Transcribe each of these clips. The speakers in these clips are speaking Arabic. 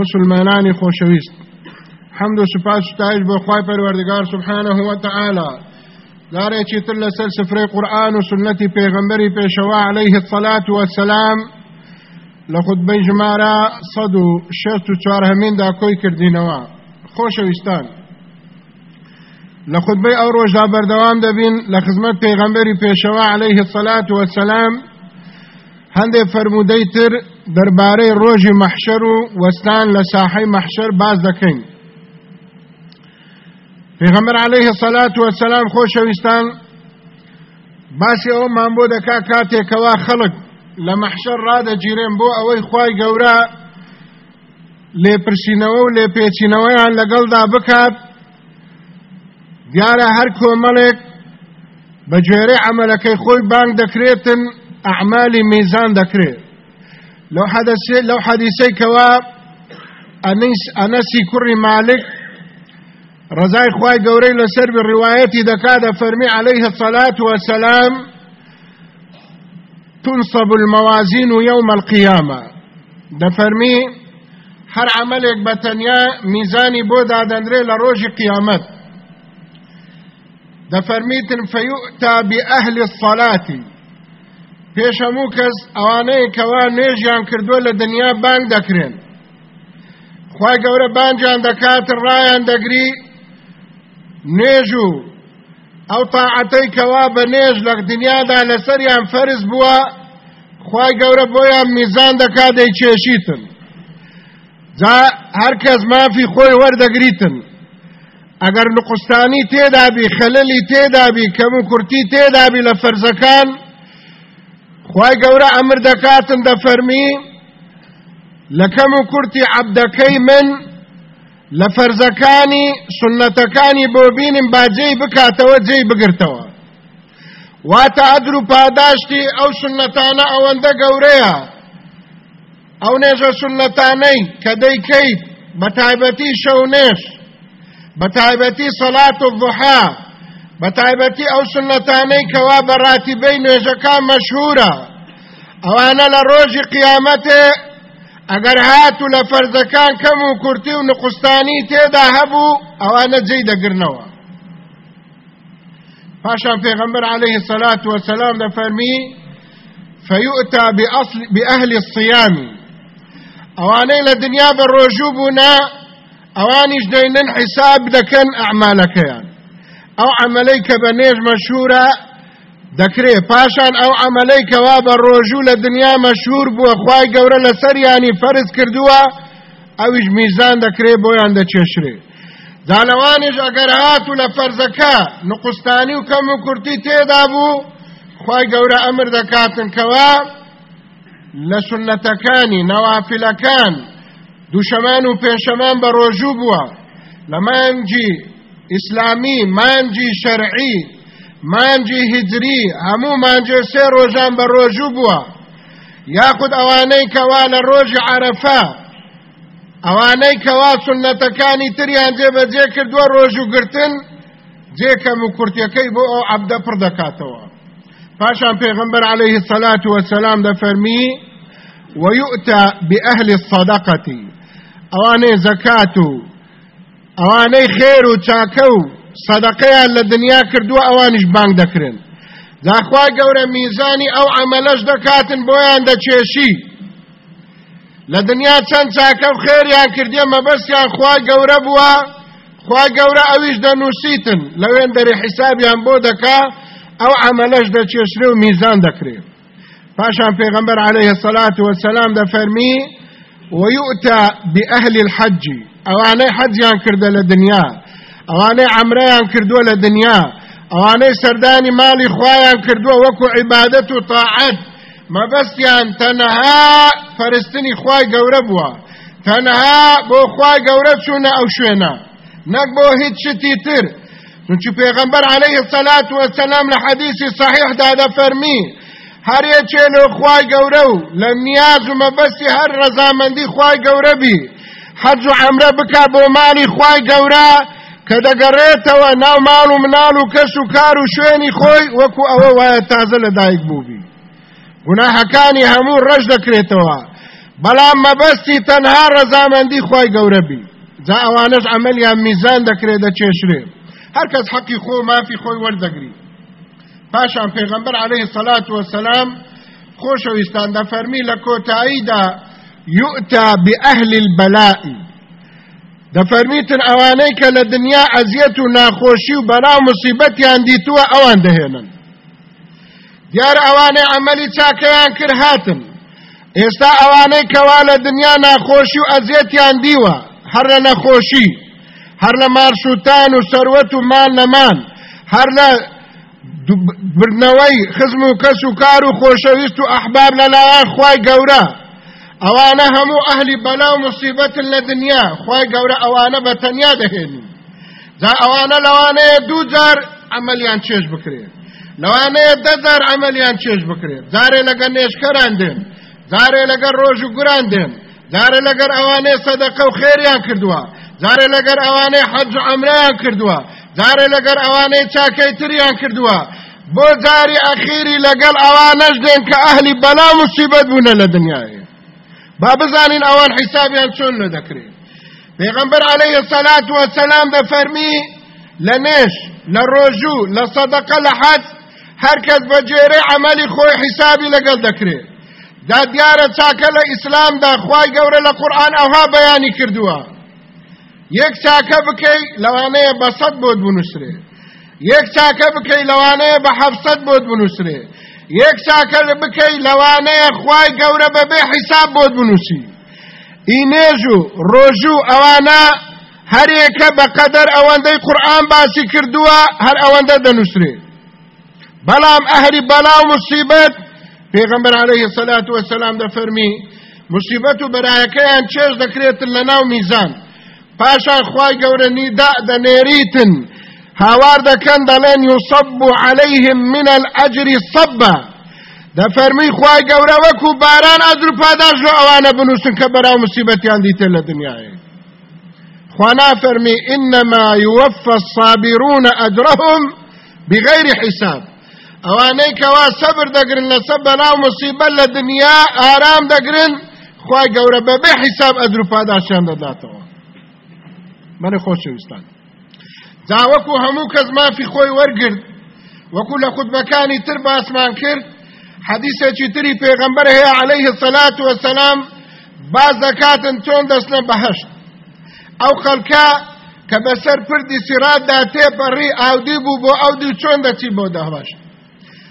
مسلمانانی خۆشەویست حەمد و سوپاس ستایش بۆ خوای پەروەردگار سبحانه و تعالی دارێکی تر لەسەر سفرەی قورآن و سنەتی پێغەمبەری پێشەوا عليه الصلاة والسلام لە خودبەی ژمارە سەد و شەست و چوارهەمیندا کۆی کردینەوە خۆشەویستان لە خودبەی ئەو ڕۆژدا بەردەوام دەبین لە خزمەت پێغەمبەری پێشەوا عليه الصلاة والسلام هەندێک فرموودەی تر دەربارەی ڕۆژی مەحشەر و وەستان لە ساحەی مەحشەر باز دەکەین. پێغەمبەر عەلەیهی سەلات وەسەلام خۆشەویستان. باسی ئەومان بۆ دەکا کاتێکەوە خەڵک لە مەحشەر ڕادەگیرێن بۆ ئەوەی خوای گەورە لێپرسینەوە و لێپێچینەوەیان لەگەڵدا بکات. دیارە هەر کۆمەڵێک بە جێرەی عملەکەی خۆی بانگ دەکرێتن. ئەعمالی میزان دەکرێت لەو حەدەسێ لەو حەدیسەی کەوا ئەنەسی کوڕی مالک ڕزای خوای گەورەی لەسەر ڕواەتی دەکا دەفەرمی عليه الصلاة والسلام تنصب الموازين يوم القيامة. عملێک بە تەنیا میزانی بۆ دادەنرێ لە ڕۆژی قیامەت دەفەرمیتن فەیؤتا بأهل الصلاة. پێش هەموو کەس ئەوانەیە کەوا نوێژیان کردووە لە دنیا بانگ دەکرێن. خی گەورە بانجان دەکات ڕایان دەگری نوێژ و ئەو تاعەتەی کەوا بە نێژ لە دنیادا لەسەریان فەرز بووە خی گەورە بۆیان میزان دەکات دەی چێشیتن. جا هەر کەس مافی خۆی وەردەگریتن. ئەگەر نقستانی تێدابی خەلەلی تێدابی کەم و کورتی تێدابی لە فەرزەکان خی گەورە ئەمر دەکاتن دەفەرمی لە کەم و کورتی عەبدەکەی من لە فەرزەکانی سنەتەکانی بۆ بینیم باجێی بکاتەوە جێی بگرتەوە. واتە ئەدر و پاداشتی ئەو سنەتانە ئەوەندە گەورەیە. ئەو نێژە سنەتانەی کە دەیکەیت بە تایبەتی شەو نێش بە تایبەتی سەلات و ضحا بە تایبەتی ئەو سنەتانەی کەوا بە ڕاتیبەی نوێژەکان مەشهورە. ئەوانە لە ڕۆژی قیامەتێ ئەگەر هاتو لە فەرزەکان کەم و کورتی و نقستانی تێدا هەبوو ئەوانە جێی دەگرنەوە. پاشان عليه الصلاة والسلام دەفەرمی فيؤتى بأصل بأهل الصيام. ئەوانەی لە دنیا بە ڕۆژوو بوونا ئەوانیش دەینن حیساب دەکەن ئەو عملەی کە بە نێژ مەشهورە دەکرێ پاشان ئەو عملەی کەوا بە ڕۆژوو لە دنیا مەشهور بووە خوای گەورە لەسەریانی فەرز کردووە ئەویش میزان دەکرێ بۆیان دەچێشرێ. زالەوانیش ئەگەر هات و لە فەرزەکە نقستانی و کەم و کورتی تێدا بوو خی گەورە ئەمر دەکاتن کەوا لە سنەتەکانی نەوافلەکان دووشەمان و پێشەمان بە ڕۆژوو بووە. لە مانجی ئیسلامی مانجی شەرعی مانجی هجری هەموو مانجێ سێ ڕۆژان بە ڕۆژوو بووە یاخود ئەوانەی کەوا لە ڕۆژی عرەفە ئەوانەی کەوا سنەتەکانی تریان جێبەجێ کردووە ڕۆژ و گرتن. جێکەم و کورتەکەی بۆ ئەو عەبدە پێغمبەر عليه الصلاة والسلام دەفەرمی ويؤتى بأهل الصدقة. ئەوانەی زەکات و ئەوانەی خێر و چاکە و سەدەقەیان لە دنیا کردووە ئەوانیش بانگ دەکرن داخوا گەورە میزانی ئەو عملەش دەکاتن بۆیان دەچێشی. لە دنیا چەند چاکە و خێریان کردێ مەبەستیان خوا گەورە بووە خوا گەورە ئەویش دەنووسیتن. لەوێن دەری حیسابیان بۆ دەکا ئەو عملەش دەچێشرێ و میزان دەکرێت پاشان پێغمبەر عليه الصلاة والسلام دەفەرمی ويؤتى بأهل الحج ئەوانەی حەجیان کردە لە دنیا ئەوانەی عمرەیان کردووە لە دنیا ئەوانەی سەردانی ماڵی خوایان کردووە وەکو عیبادەت و تاعەت. مەبەستیان تەنەها فەرستنی خوای گەورە بووە. تەنەها بۆ خوای گەورە چوونە ئەو شوێنە. نەک بۆ هیچ شتی تر. چونچ پێغەمبەر عليه الصلاة والسلام لە حەدیثی صحیحدا دەفەرمی هەر یەکێ لە خوای گەورە و لە نیاز و مەبەستی هەر ڕەزامەندی خوای گەورە بی. حەج و عەمرە بکا بۆ ماڵی خوای گەورە کە دەگەڕێتەوە ناو ماڵ و مناڵ و کەس و کار و شوێنی خۆی وەکو ئەوە وایە تازە لە دایک بووبی. گوناهەکانی هەموو ڕەش دەکرێتەوە. بەڵام مەبەستی تەنها ڕەزامەندی خۆی گەورە بی. جا ئەوانش عملیان میزان دەکرێت دەچێشرێ. هەر کەس حەقی خۆ مافی خۆی وەردەگری. پاشان پێغەمبەر عليه سەلات وسلام خۆشەویستان دەفەرمی لە کۆتاییدا يؤتى بأهل البلاء. دفرميتن اوانيك لدنيا ازيت ناخوشي وبلا مصيبتي عندي تو اوان دهنن ديار اواني عملي تاكيان كرهاتن استا اوانيك والا دنيا ناخوشي وازيتي عندي وا. هر ناخوشي. هر مارشوتان وثروت ومال نمان. هر برنوي خزم وكسو كارو خوشويست واحباب للايان خواي قورا. ئەوانە هەموو ئەهلی بەلا و مصیبەتن لە دنیا خوای گەورە ئەوانە بە تەنیا دەهێنی جا ئەوانە لەوانەیە دوو جار عملیان چێش بکرێت لەوانەیە دەزار عملیان چێش بکرێت جارێ لەگەر نێشکەران دێن جارێ لەگەر ڕۆژ و گوران دێن جارێ لەگەر ئەوانەیە سەدەقە و خێریان کردووە جارێ لەگەر ئەوانەی حەج و عەمرەیان کردووە جارێ لەگەر ئەوانەی چاکەی تریان کردووە. بۆ جاری ئەخیری لەگەڵ ئەوانەش دێن کە ئەهلی بەلا مصیبەت بوونە لە دنیاە با بزانین ئەوان حیسابیان چۆن لە دەکرێت. پێغەمبەر عەلەیهی سەلات وەسەلام دەفەرمی لە نێش لە ڕۆژوو لە سەدەقە لە حەج هەرکەس بە جێرە عملی خۆی حیسابی لەگەڵ دەکرێت. دا دیارە چاکە لە ئیسلامدا خوای گەورە لە قورآن ئەوها بەیانی کردووە. یەک چاکە بکەی لەوانەیە بە سەد بۆت بنووسرێ. یەک چاکە بکەی لەوانەیە بە حەفسەد بۆت بنووسرێ. یەک چاکە بکەی لەوانەیە خوای گەورە بەبێ حیساب بۆت بنووسی. ئینێژ و ڕۆژوو ئەوانە هەرێکە بەقەدەر ئەوەندەی قورآن باسی کردووە هەر ئەوەندە دەنووسرێت بەڵام ئەهلی بەلا و مصیبەت پێغەمبەر عەلەیهی سەلات وەسەلام دەفەرمی مصیبەت و بەرایەکەیان چێژ دەکرێتن لە ناو میزان. پاشان خوای گەورە نیدا دەنێریتن. هاوار دەکەن دەڵێن یوسەب عەلەیهم من الأجر صبا. دەفەرمی خوای گەورە وەکو باران ئەجر و پاداش لۆ ئەوانە بنووسن کە بەراو دنیاە خوانا فەرمی إنما يوفى الصابرون أجرهم بغير حساب. ئەوانەی کەوا سەبر دەگرن لە سەب بەناو مصیبەت لە دنیا ئارام دەگرن خی گەورە بەبێ حیساب ئەدر و پاداشیان دەداتەوە منە خۆشەویستان جاوەکو هەموو کەس مافی خۆی وەرگرت وەکو لە خودبەکانی تر باسمان کرد حەدیثێکی تری پێغەمبەر هەیە عليه الصلاة والسلام باز دەکاتن چۆن دەستنە بەهشت ئەو خەڵکە کە بەسەر پردی سیراتدا تێپەڕی ئاودی بوو بۆ ئەودی چۆن دەچی بۆ دەهباشت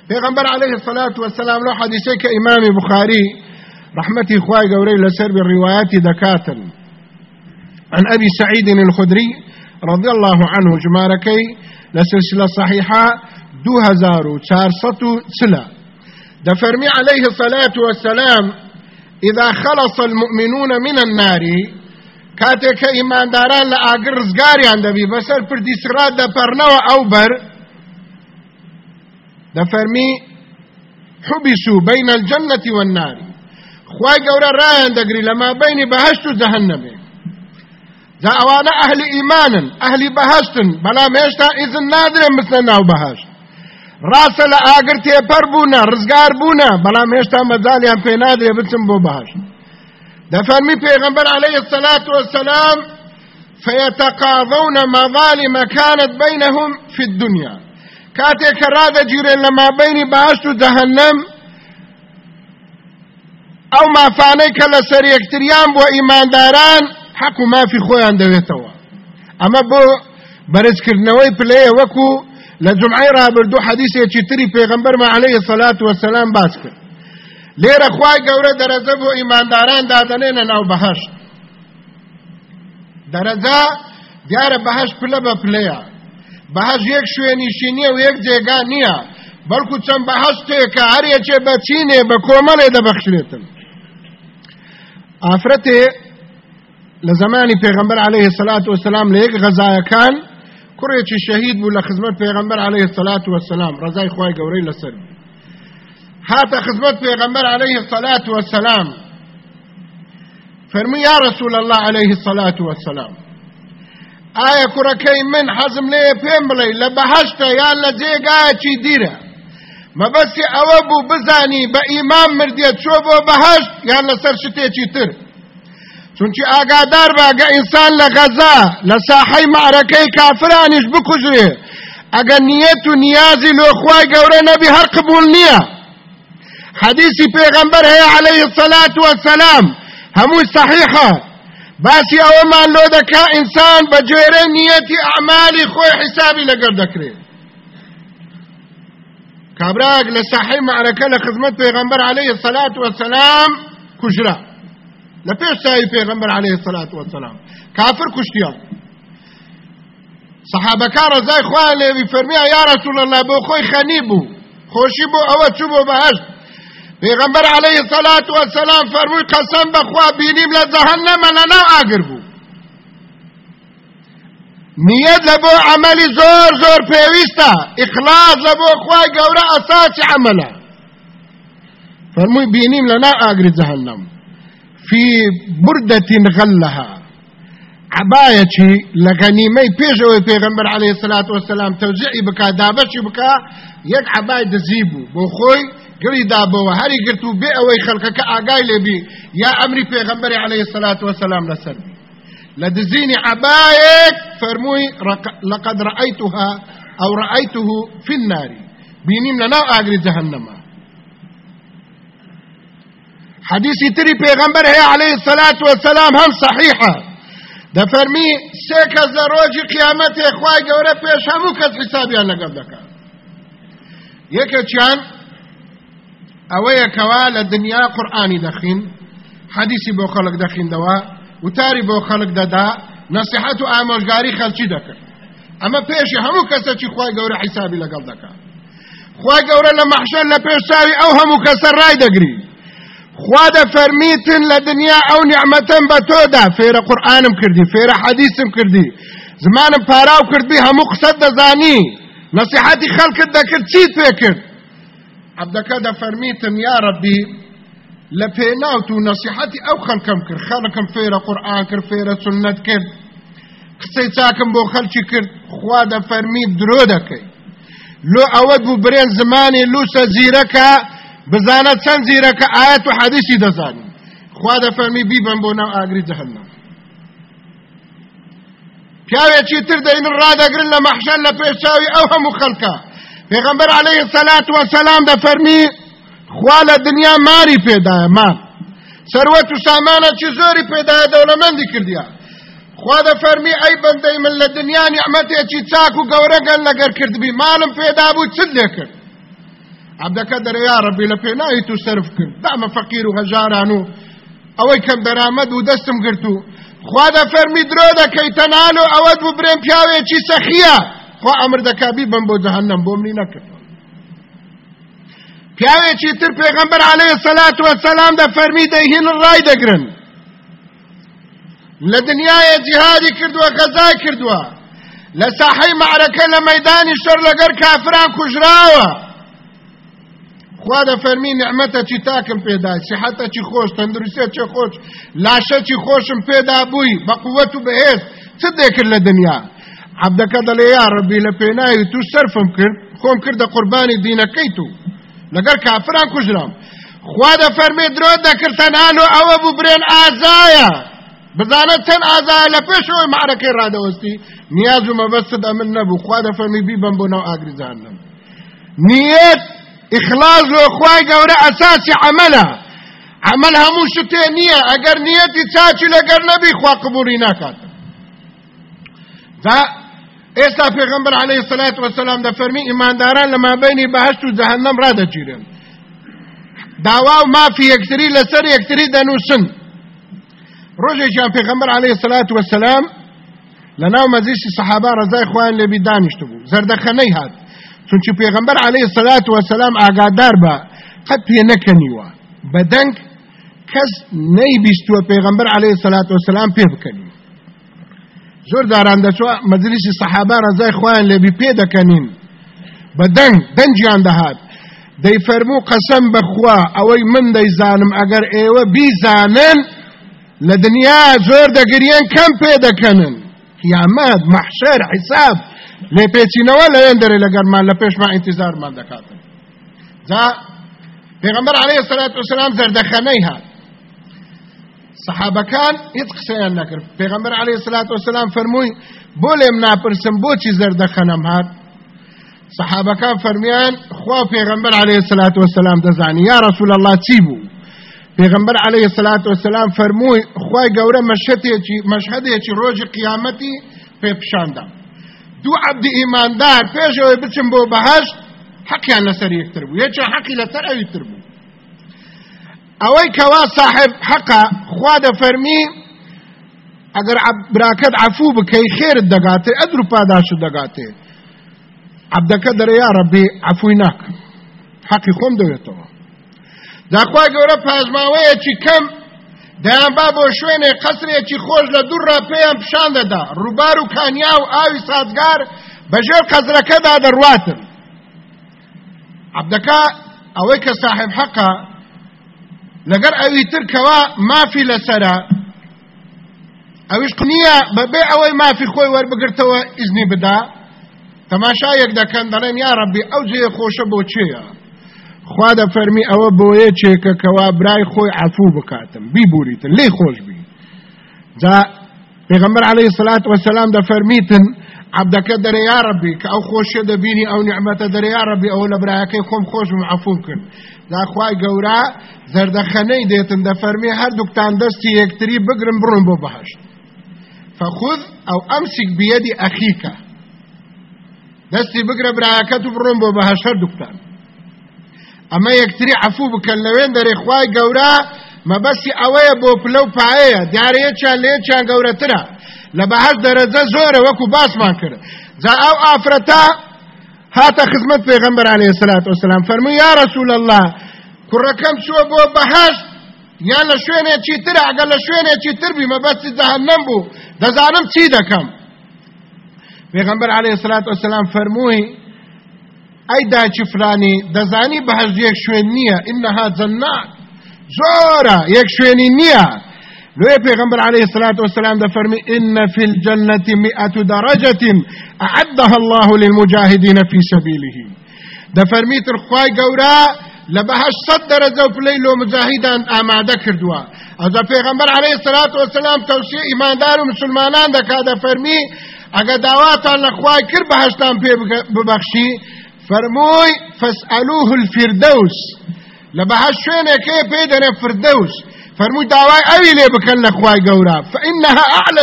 پیغمبر عليه الصلاة والسلام لو حديثي كإمام بخاري رحمتي خواي قوري لسر بالروايات دكاتن عن أبي سعيد الخدري رضي الله عنه جماركي لسلسلة صحيحة دو هزار وشارصة سلة دفرمي عليه الصلاة والسلام إذا خلص المؤمنون من النار كاتك إيمان داران لآقر رزقاري عند بي بسر پردی سرات دا پرنوا أو بر دفرمي حبسوا بين الجنة والنار۔ خواي قورا رايان دقري لما بين بهشت جهنم اوانا أهل ايمانا أهل بهشت. بلا ميشتا إذن نادر مثل ناو بهشت. راس لآگر تێپەر بوونە ڕزگار بوونە بەڵام هێشتا مەجاالیان پێ نادرێ بچم بۆ بەهاش دەفەرمی پێغمبەر عليه الصلاة والسلام فيتقاضون مظالم كانت بينهم في الدنيا كاتێک کە ڕادەگیرێن لە مابینی باشت و جەهەنەم ئەو مافانەی کە لە سەر یەکتریان بۆ حەق و مافی خۆیان دەوێتەوە ئەمە بۆ بەرزکردنەوەی پلەیە وەکو لە جمعی ڕابردوو حەدیثێکی تری پێغەمبەرمە عەلەیهی سەلات وەسەلام باس کرد لێرە خوای گەورە دەرەجە بۆ ئیمانداران دادەنێنە ناو بەهەشت دەرەجا دیارە بەهەش پلە بە پلەیە بەهەش یەک شوێنیشی نییە و یەک جێگا نییە بەڵکو چەند بەهەشتێکە هەرێکێ بەچینێ بە کۆمەڵێ دەبەخشرێتن ئافرەتێ لە زمانی پێغەمبەر عليه الصلاة والسلام لە یەک غەزایەکان کوڕێکی شەهید بوو لە خزمەت پێغەمبەر عليه الصلاة والسلام. ڕزای خوای گەورەی لەسەر هاتە خزمەت پێغەمبەر عليه الصلاة والسلام. فرمي يا رسول الله عليه الصلاة والسلام ئایا کوڕەکەی من حەزم لێ پێم بڵێ؟ لە بەهشتە یان لە جێگایەکی دیرە؟ مەبەستی ئەوە بوو بزانی بە ئیمان مردێت چۆ بۆ بەهشت یان لەسەر شتێکی تر؟ چونکی ئاگادار باگە ئینسان لە غەزا لە ساحەی معرەکەی کافرانیش بکوژێ ئەگەر نیەت و نیازی لۆخوای گەورە نەبی هەر قبول نییە حدیثی پێغەمبەر هەیە عليه الصلاة والسلام هەمووی صحیحە باسی ئەوەمان لۆ دەکا ئینسان بە جێرە نیەتی ئەعمالی خۆی حیسابی لەگەر دەکرێت کابراک لە ساحەی معرەکە لە خزمەت پێغەمبەر عليه الصلاة والسلام کوژرا پێش ساوی پێغەمبەر عليه الصلاة والسلام. کافر کوشتیان صحابەکان ڕزای خوایان لێوی فەرمیە یا رسول الله بۆ خۆی خەنی بوو خۆشی بۆ ئەوە چوو بۆ بەهەشت پێغەمبەر عليه الصلاة والسلام فەرمووی قەسەم بەخوا بینیم لە جەهەنەمە لەناو ئاگر بوو نیەت لە بۆ عملی زۆر زۆر پێویستە ئیخلاص لە بۆ خوای گەورە ئەساسی جەهەنەم في بردة غلها. عبايتي لغنيمي بيجو پیغمبر عليه الصلاة والسلام توزيعي بكا دابشي بكا. يك عباية دزيبو بوخوي قري دابو. هري قرتو بي اوي خلقك آقاي لبي. يا أمري پیغمبر عليه الصلاة والسلام لسر لدزيني عبايك فرموي لقد رأيتها أو رأيته في النار. بينيم لنا آقري جهنم. حديثي تري پیغمبر هي عليه الصلاة والسلام هم صحيحة دفرمي سيكا زروجي قيامت اخواي قورا پیش همو کس حسابيان لقب دكا يكا چان اويا كوا لدنيا قرآني دخين حديثي بو خلق دخين دوا وتاري بو خلق ددا نصيحة آموشگاري خلچي دكا اما پیش همو کس چي خواي قورا حسابي لقب دكا خواي قورا لمحشر لپیش ساوي أو همو کس راي دقري خوا دەفەرمیتن لە دنیا ئەو نیعممەتەم بە تۆدا فێرە قورئانم کردی فێرە حەدیسم کردی زمانم پاراو کردی هەموو قسەت دەزانی نصیحەتی خەڵکت دەکرد چیت پێ کرد عبدەکە دەفەرمیتن یا ڕەبی لە پێناوت و نصیحەتی ئەو خەڵکەم کرد. خەڵکم فێرە قورآان کرد فێرە سنت کرد. قسەی چاکم بۆ خەلکی کرد. خوا دەفەرمی درۆ دەکەی لۆ ئەوە بوو برێن زمانی لوسە زیرەکە بزانە چەند زیرەکە ئاەت و حەدیسی دەزانی. خوا دەفەرمی بیبم بۆ ناو ئاگری جەهەنەم پیاوێکی تر دەین ڕادەگرن لە مەحشەر لە پێشاوی ئەو هەموو خەڵکە پێغەمبەر عەلەیهی سەلات وەسەلام دەفەرمی خوا لە دنیا ماری پێدایە مار. سەروەت و سامانەکی زۆری پێدایە دەوڵەمەندی کردیە. خوا دەفەرمی ئەی بەندەی من لە دنیا نیعمەتێکی چاک و گەورەگەن لەگەر کردبی. ماڵم پێدا بوو چت لێ عبدەکە دەرە یا ڕەبی لە پێناوی تو سرف کرد. دامە فەقیر و هەژاران و ئەوەی کەم دەرامەد و دەستم گرت و خوا دەفەرمی درۆ دەکەی تەنال و ئەوەت ببرێن پیاوێکی سەخیە. خوا ئەمر دەکبی بم بۆ جەهنم بۆ منی نەکرد. پیاوێکی تر پێغەمبەر عەلەیهی سەلات وەسەلام دەفەرمی دەیهێن ڕای دەگرن. لە دنیاە جیهادی کردووە غەزا کردووە. لە ساحەی معرەکە لە مەدانی شەر لەگەر کافران کوژراوە. خوا دەفەرمی نعمەتەکی تاکم پێدا سیحەتەکی خۆش تەندروستێکی خۆش لاشەکی خۆشم پێدا بووی بە قووەت و بەهێز چ دێکرد لە دنیا عبدەکە دەڵێ یا ڕەبی لە پێناوی تو سەرفم کرد خۆم کردە قوربانی دینەکەی تو لەگەر کافران کوژرام خوا دەفەرمێ درۆ دەکرد تەنان و ئەوە بوو برێن ئازایە بزانە چەند ئازایە لە پێشەوەی معرەکەی ڕادەوەستی نیاز و مەبەستت ئەمن نەبوو خوا ئاگریزانم نیەت إخلاص وخواي قورا أساسي عملها. عمل همو شتێ نییە ئەگەر نیەتی چاچی لەگەر نەبی خوا قبولی ناکات ئێستا پێغمبەر عليه الصلاة والسلام دەفەرمی ئیمانداران لە مابینی بەهشت و جەهەنەم ڕادەگیرن داوا و مافی یەکتری لەسەر یەکتری دەنووسن ڕۆژێکیان پێغمبەر عليه الصلاة والسلام لە ناو مەزیشی سەحابا ڕزای خوایان لێبی دانیشت بوو زەردەخەنەی هات چونکی پێغمبەر عليه الصلاة والسلام ئاگادار بە قەت پێ نەکەنیوە بەدەنگ کەس نەیبیستووە پێغمبەر عليه الصلاة والسلام پێ بکەنی زۆر داران دەچوە مەجلیسی سەحابا ڕزای خۆیان لێبی پێ دەکەنین بە دەنگ دەنجیان دەهات دەی فەرموو قەسەم بەخوا ئەوەی من دەیزانم ئەگەر ئێوە بیزانن لە دنیا زۆر دەگریان کەم پێ دەکەنن قیامەت محشر حساب لێ پێچینەوە لەوێن دەرێ لەگەرمان لە پێشمان ئینتیزارمان دەکاتن. جا پێغەمبەر عەلەیهی سەلات وسەلام زەردەخەنەی هات. سەحابەکان هیچ قسەیان نەکرد. پێغەمبەر عەلەیهی سەلات وسەلام فەرمووی بۆ لێم ناپرسم بۆچی زەردەخەنەم هات؟ سەحابەکان فەرمیان خوا پێغەمبەر عەلەیهی سەلات وسەلام دەزانی. یا رسول الله چی بوو؟ پێغمبەر عليه الصلاة والسلام فەرمووی خوای گەورە مەشهدێکی ڕۆژی قیامەتی پێ پیشاندا دوو عەبدی ئیماندار پێشەوەی بچم بۆ بەهەشت حەقیان لەسەر یەکتر بوو یەکیان حەقی لەسەر ئەوی تر بوو ئەوەی کەوا صاحب حەقا خوا دەفەرمی ئەگەر براکەت عفوو بکەی خێرت دەگاتێ ئەدر و پاداشت دەگاتێ عەبدەکە دەرە یا ڕەبی عفووی ناکەم حەقی خۆم دەوێتەوە داخوای گەورە پازماوەیەکی کەم دەیان با بۆ شوێنێ قەسرێکی خۆش لە دوڕا پێیان پیشان دەدا. ڕووبار و کانیا و ئاوی سازگار بەژێر قەزرەکەدا دەڕواتن. عەبدەکە ئەوەی کە صاحب حەقا لەگەر ئەوی ترکەوە مافی لەسرە ئەویش نییە بەبێ ئەوەی مافی خۆی وەربگرتەوە ئیزنی بدا. تەماشایەک دەکەن دەڵێن یا ڕەبی ئەو جێ خۆشە بۆ چێە خوا دەفەرمی ئەوە بۆیە چێکە کەوا برای خۆی عفوو بکاتم. بیبووریتن لێ خۆش بی جا پێغمبەر عليه الصلاة والسلام دەفەرمیتن عبدەکە دەرێ یا ڕەبی کە ئەو خۆشیە دەبینی ئەو نعمەتە دەرێ یا ڕەبی ئەو لە برایەکەی خۆم خۆشم عفوو کرد داخوای گەورە زەردەخەنەی دێتن دەفەرمی هەردووکتان دەستی یەکتری بگرن بڕن بۆ بەهشت. فخذ ئەو ئەمسک بيدی ئەخیکە. دەستی بگرە برایەکەت و بڕۆن بۆ بەهشت هەردووکتان ئەمە یەکتری عفوو بکەن لەوێن خوای گەورە مەبەستی ئەوەیە بۆ پلە و پایەیە دیارەیەکیان لێچیان گەورەترە لە بەهەش دەرەجە زۆرە وەکو باسمان کرد. جا ئەو ئافرەتە هاتە خزمەت پێغەمبەر عەلەیهی السەلات وەسەلام فەرمووی یا رەسوول الله کوڕەکەم چووە بۆ بەهەشت یان لە شوێنێکی تر ئەگەر لە شوێنێکی تر بی مەبەستی جەهەنەم بوو دەزانم چی دەکەم پێغەمبەر عەلەیهی السەلات وەسەلام فەرمووی ئەی داچی فرانی دەزانی بەهەش یەک شوێن نییە ئینەها جەنات زۆرە یەک شوێنی نییە لوی پیغمبر عليه الصلاة والسلام ده فرمي إن في الجنة مئة درجة أعدها الله للمجاهدين في سبيله. ده فرمي ترخواي قورا لبهش صد درجة وبليلو مجاهدان آمادة كردوا. هذا پیغمبر عليه الصلاة والسلام توسيع إيمان دار ومسلمانان ده كده فرمي اگه دعواتان لخواي كر بهشتان فرموي فاسألوه الفردوس. لبهش شوينه كي بيدنا فردوس فرمووی داوای ئەوی لێ بکەن لە خوای گەورە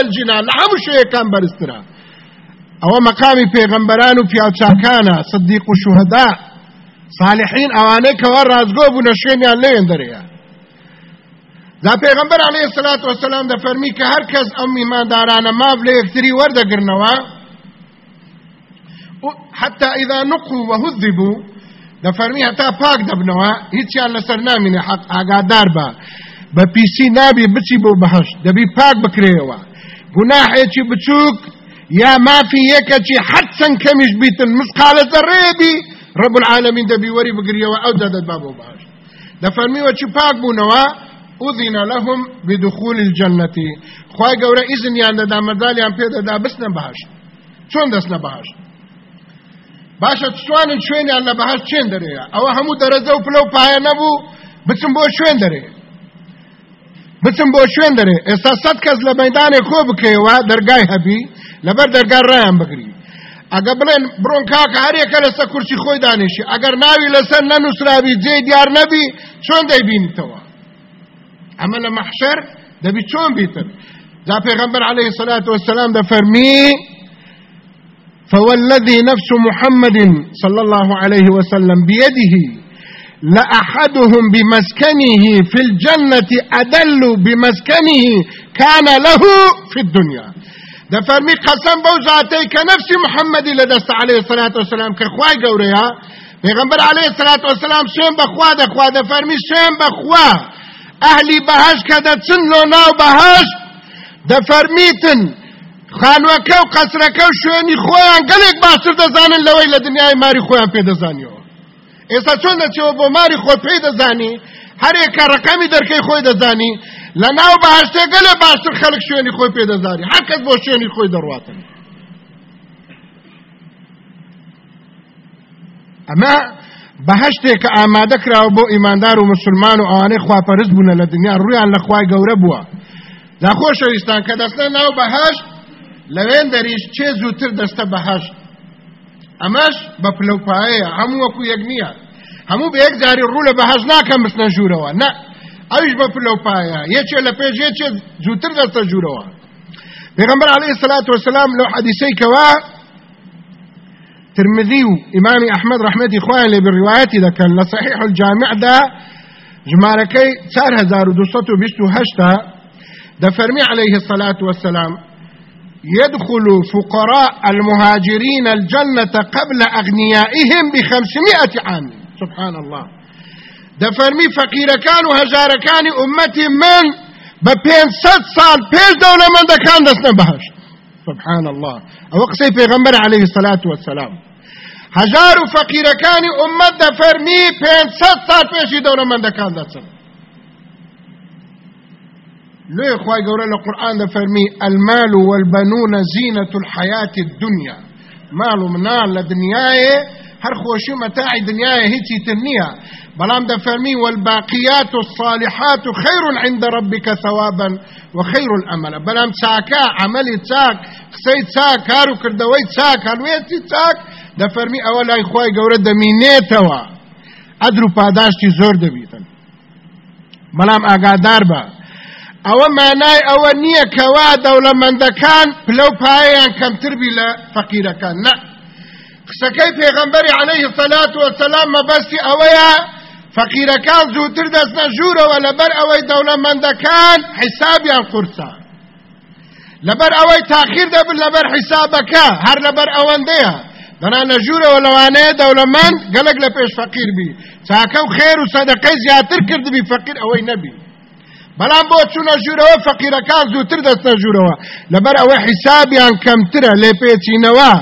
الجنان. لە هەموو شوەیەکان بەرزترە ئەوە مەقامی پێغەمبەران و پیاوچاکانە صدیق و شوهدا صالحین ئەوانەی کەوا ڕازگۆ بوونە شوێنیان لێن دەرەیە دا پێغمبەر عليه الصلاة والسلام دەفەرمی کە هەر کەس ئەم میماندارانە ماف لە یەکتری وەردەگرنەوە حتى إذا نقوا وهذبوا دەفەرمی هەتا پاک دەبنەوە هیچیان لەسەر نامینێ حق ئاگادار بە بە پیسی نابی بچی بۆ بەهشت دەبی پاک بکرێەوە گوناحێکی بچووک یا مافی یەکەکی حەچەند کەمیش بیتن مسقالە ذەڕێبی رب العالمین دەبی وەری بگریەوە ئەو دەدەت با بۆ بەهشت دەفەرمیوە چی پاک بوونەوە أذن لهم بدخول الجنة خواهي قورا إذن يان دا مداليان بيدا دا بسنا بهشت چون دسنا بهشت باشە چوانن شوێنیان لە بەهاش چێن دەرەیە ئەوە هەموو دەرەزە و پلە و پایە نەبوو بچم بۆ شوێن دەرێ بچم بۆ شوێن دەرێ ئێستا سەد کەس لە مەدانێک کۆ بکەیەوە دەرگای هەبی لەبەر دەرگار ڕیان بگری. ئەگە بڵێن بڕۆن کاکە هەرێکە لەسەر کورسی خۆی دانیشی ئەگەر ناوی لەسەر نەنووسراوی جێ دیار نەبی چۆن دەیبینیتەوە ئەمە لە مەحشەر دەبی چۆن بیتر. جا پێغەمبەر عليه الصلاة والسلام دەفەرمی فوالذي نفس محمد صلى الله عليه وسلم بيده لأحدهم بمسكنه في الجنة أدل بمسكنه كان له في الدنيا. ده فرمي قسم بوزاتي كنفس محمد لدست عليه الصلاة والسلام كخواي قوريا پیغمبر عليه الصلاة والسلام شين بخوا ده خوا ده فرمي شين بخوا. أهلي بهاش كده تسن لو ناو بهاش ده فرميتن خانوەکە و قەسرەکە و شوێنی خۆیان گەلێک باشتر دەزانن لەوەی لە دنیای ماری خۆیان پێدەزانیەوە ئێستا چۆن دەچەوە بۆ ماری خۆ پێی دەزانی هەرێکە ڕقەمی دەرکەی خۆی دەزانی لە ناو بەهشتێ گەلێ باشتر خەڵک شوێنی خۆی پێدەزانی هەر کەس بۆ شوێنی خۆی دەڕواتن. ئەمە بەهشتێکە ئامادە کراوە بۆ ئیماندار و مسلمان و ئەوانەی خواپەرست بوونە لە دنیا ڕویان لە خوای گەورە بووە. داخۆشەویستان کە دەستە ناو بەهشت لەوێن دەریش چێ زووتر دەستە بەهشت ئەمەش بە پلەپایەیە هەموو وەکو یەک نییە. هەموو بە یەک جاری ڕوو لە بەهش ناکەم بستنە ژوورەوە. نە ئەویش بە پلەپایە یەکێ لە پێش یەکێ زووتر دەستە ژوورەوە. پێغمبەر عليه الصلاة والسلام لەو حەدیسێ کەوا ترمذي أحمد رحمتي خوان اللي بالروايات إذا كان لصحيح الجامع ده جمالكي سار هزار ودوستو بيشتو هشتا ده فرمي عليه الصلاة والسلام يدخل فقراء المهاجرين الجنة قبل أغنيائهم بخمسمائة عام. سبحان الله دفرمي فقير كانوا هجار كان أمتي من ببين ست سال بيش دولة من دكان دسنا بهش سبحان الله أو قصي في غمر عليه الصلاة والسلام. هجار فقير كان أمت دفرمي بين ست سال بيش دولة من دكان دسنا لێ خی گەورە لە قورآان دەفەرمی ئەلمال و والبەنونە زینەت الحياة الدنيا. ماڵ و منال لە دنیاە هەر خۆشی مەتاعی دنیاە هیچی تر نییە بەڵام دەفەرمی والباقيات الصالحات خير عند ربك ثوابا وخير الأمل. بەڵام چاکە عملی چاک قسەی چاک کار و کردەوەی چاک هەلوێتی چاک دەفەرمی ئەوە لای خی گەورە دەمینێتەوە ئەدر و پاداشتی زۆر دەبیتن بەڵام ئاگادار بە ئەوە مانای ئەوە نییە کەوا دەوڵەمەندەکان پلە و پاییان کەمتربی لە فەقیرەکان نە قسەکەی پێغەمبەری عليه سەلات وسلام مەبەستی ئەوەیە فەقیرەکان زووتر دەستنە ژوورەوە لەبەر ئەوەی دەوڵەمەندەکان حیسابیان قورسە لەبەر ئەوەی تاخیر دەبن لەبەر حیسابەکە هەر لەبەر ئەوەندەیە دەنا لە ژوورەوە لەوانەیە دەوڵەمەند گەلک لە پێش فەقیر بی چاکە و خێر و سەدەقەی زیاتر کردبی فەقیر ئەوەی نەبی بەڵام بۆ چوونە ژوورەوە فەقیرەکان زووتر دەستە ژوورەوە. لەبەر ئەوە حیسابیان کەمترە لێ پێچینەوە.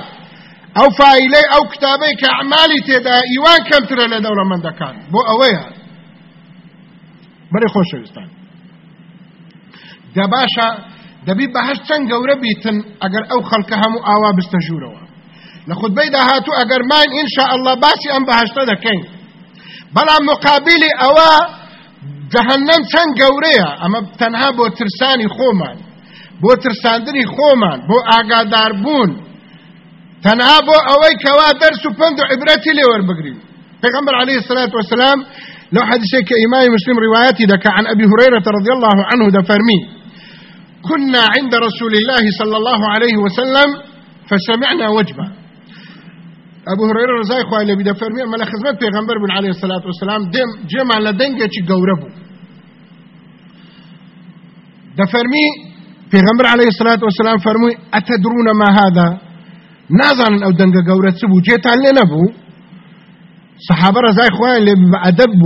ئەو فیلەی ئەو کتابەی کە ئەعمالی تێدا ئیوان کەمترە لە دەوڵەمەندەکان. بۆ ئەوەیە. بەێ خۆشەویستان. دەباشە دەبی بەهش چەند گەورە بیتن ئەگەر ئەو خەڵکە هەموو ئاوا بستە ژوورەوە. لە خودبەی داهاتوو ئەگەر مان ئینشاء الله باسی ئەم بەهشتە دەکەین. بەڵام مقابلی ئەوە جەهەنەم چەند گەورەیە ئەمە تەنها بۆ ترسانی خۆمان بۆ ترساندنی خۆمان بۆ ئاگاداربوون. تەنها بۆ ئەوەی کەوا دەرس و پند و عبرەتی لێ وەربگرین پیغمبر عليه الصلاة والسلام لو حديث كإمام مسلم رواياتي ذاك عن أبي هريرة رضي الله عنه دفرمي كنا عند رسول الله صلى الله عليه وسلم فسمعنا وجبه أبو هريرة رضای خو له بده فرمی مله خدمت پیغمبر بن علیه الصلاة والسلام دم جمع لدنګ چې ګوربو دفرمي في غمر عليه الصلاة والسلام فرمي أتدرون ما هذا؟ نازان أو دنگ قورة سبو جيتان لنبو صحابة رزاي خوان اللي بأدب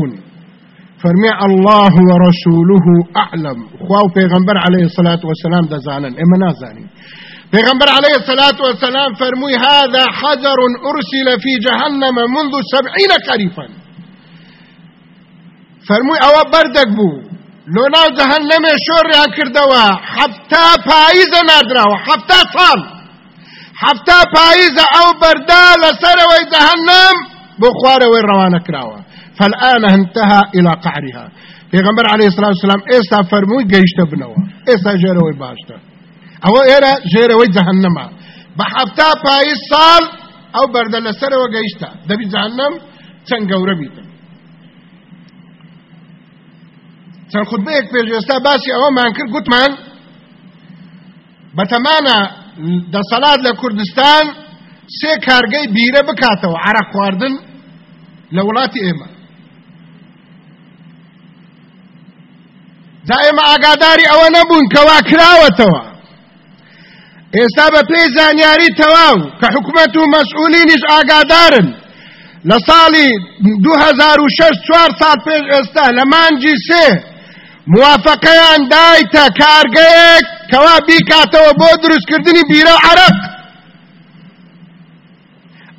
فرمي الله ورسوله أعلم. خواو پیغمبر عليه الصلاة والسلام دزانا إما نازاني پیغمبر عليه الصلاة والسلام فرمي هذا حجر أرسل في جهنم منذ سبعين خريفا فرمي أو بردك بو لو ناو جهنم شوريان کردوا حفتا پاییز نادراوا حفتا سال حفتا پاییز أو بردا لسروي جهنم بخواروي روانه کراوا فالآن انتهى إلى قعرها. پیغمبر عليه الصلاة والسلام إيسا فرموي قيشت بنوا. إيسا جيروي باشتا أو إيرا جيروي جهنم. بحفتا پاییز سال أو بردا لسروي قيشتا دبي جهنم چنگورە بیتن چەند خودبەیەک پێشێستا باسی ئەوەمان کرد گوتمان بەتەمانە دەسەڵات لە کوردستان سێ کارگەی بیرە بکاتەوە عرە خواردن لە وڵاتی ئێمە. دا ئێمە ئاگاداری ئەوە نەبوون کەوا کراوەتەوە. ئێستا بە پێی زانیاری تەواو کە حکوومەت و مەسئولینیش ئاگادارن. لە ساڵی 2006 چوار سات پێش ئێستا لە مانجی سێ موافقەیان دایتە کارگەیەک کەوا بیکاتەوە بۆ دروستکردنی بیرە عرق.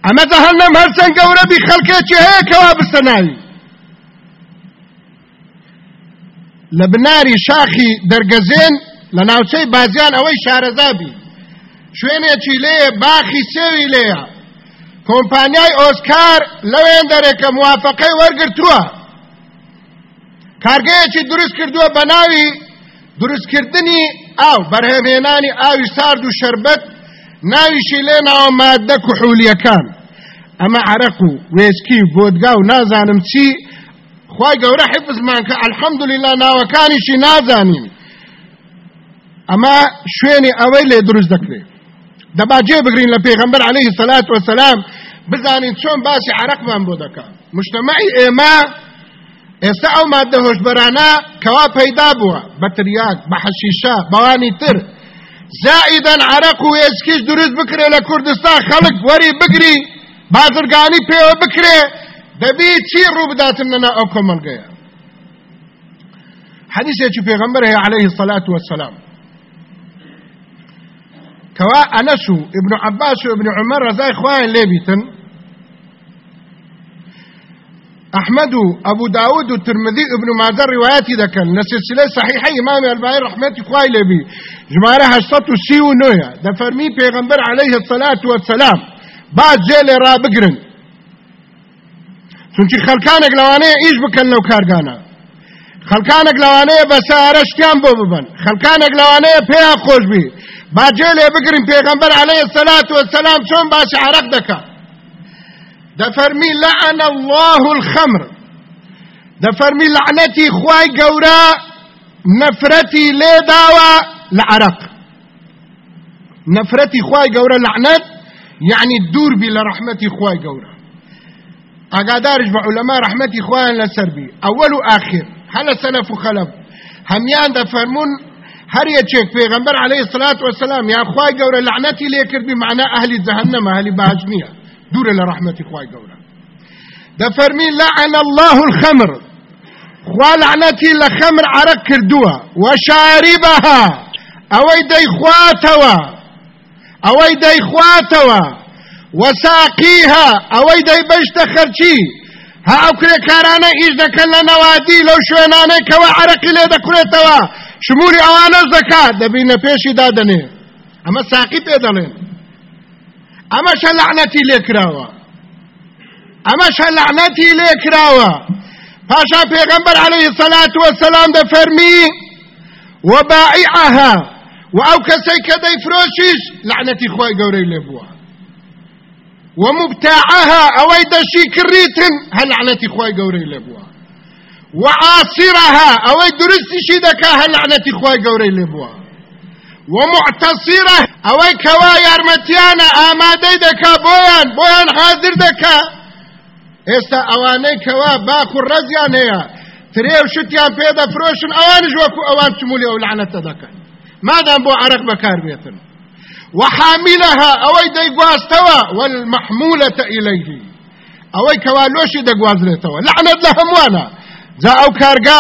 ئەمە جەهەنەم هەرچەند گەورە بی خەڵکێکی هەیە کەوا بستە ناوی لە بناری شاخی دەرگەزێن لە ناوچەی بازیان ئەوەی شارەزابی شوێنێکی لێیە باخی سێوی لێیە. کۆمپانیای ئۆسکار لەوێن دەرێکە موافقەی وەرگرتووە. کارگەیەکی دروست کردووە بە ناوی دروستکردنی ئاو بەرهەمێنانی ئاوی سارد و شربەت ناویشی لێ ناوە مادە کوحولیەکان. ئەمە عرق و وێسکی و بۆدگا و نازانم چی خی گەورە حفزمان کە ئەلحەمدولله ناوەکانیشی نازانین. ئەمە شوێنی ئەوەی لێ دروست دەکرێت دەبا جێ بگرین لە پێغمبەر عليه الصلاة والسلام بزانین چۆن باسی عرقمان بۆ دەکات موجتەمەعی ئێمە ئێستا ئەو مادە هۆشبەرانە کەوا پەیدا بووە؟ بە تریاک بە حەشیشە بەوانی تر. زائیدەن عرق و ئێسکیش دروست بکرێ لە کوردستان خەڵک وەری بگری بازرگانی پێوە بکرێ دەبی چی ڕوو بداتن لەنا ئەو کۆمەلگەیە؟ حدیثێکی پێغەمبەر هەیە عليه الصلاة والسلام كوا أنس ابن عباس وابن عمر رضاي خوان ليبيتن أحمد أبو داود الترمذي ابن ماجه رواياتي ذكر لسلسلة صحيحة إمام الباني لبي. جمارة هشتات سي ونويا ده فرمي پیغمبر عليه الصلاة والسلام. بعد جيل را بقرن چونچی خەلکانێک لەوانەیە ئیش بکەن لەو کارگانە خەلکانێک لەوانەیە بەسارەشتیان بۆ ببن. خەلکانێک لەوانەیە پێیان خۆش بی. باجێ لێ بگرین پێغەمبەر عليه الصلاة والسلام چۆن باسی عرق دفرمي لعن الله الخمر. دفرمي لعنتي خواي قورا نفرتي لي داوى لعرق. نفرتي خواي قورا لعنت يعني الدور بلا رحمتي خواي قورا. اقادارج بعلماء رحمتي خواي لسربي أول واخر هل سلف وخلف هميان دفرمون هر يچك پیغمبر عليه الصلاة والسلام يا خواي قورا لعنتي ليكر بمعنى أهل جهنم أهل باجنيه دور لرحمة خواي قولا ده فرمي لعن الله الخمر. خوا عرق كردوا وشاربها. أوي دي خواتوا. أوي دي خواتوا. وساقيها. أوي دي بشت خرچي. ها أو كري كارانا إيش دكن لنوادي لو شويناني كوا عرقي لي دكريتوا شمولي اوانا زكاة. دبينا بيشي دادني أما ساقي بيدلين ئەمەش لعنەتی لێکراوە ئەمەش لعنەتی لێکراوە پاشا پێغەمبەر عليه الصلاة والسلام دەفەرمی وبائعها. وأو كسي كدي فروشيش لعنتي خواي قوري لبوا. ومبتاعها ئەوەی دەشی کڕیتن هەر لەعنەتی خوای گەورەی لێ بووە. وعاصرها ئەوەی دروستیش دەکا هەر لەعنەتی خوای گەورەی لێ بووە. ومعتصرها. ئەوەی کەوا یارمەتیانە ئامادەی دەکا بۆیان بۆیان حاضر دەکا. ئێستا ئەوانەی کەوا باک و ڕەزیان هەیە. ترێو شتیان پێدەفرۆشن ئەوانش وەکو ئەوان چمولی ئەو لەعنەتە دەکەن. مادام بۆ عرق بەکار بێتن وحاملها ئەوەی دەیگواستەوە والمەحمولەتە ئیلەیهی ئەوەی کەوا لۆشی دەگوازرێتەوە. لەعنەت لە هەمووانە. جا ئەو کارگا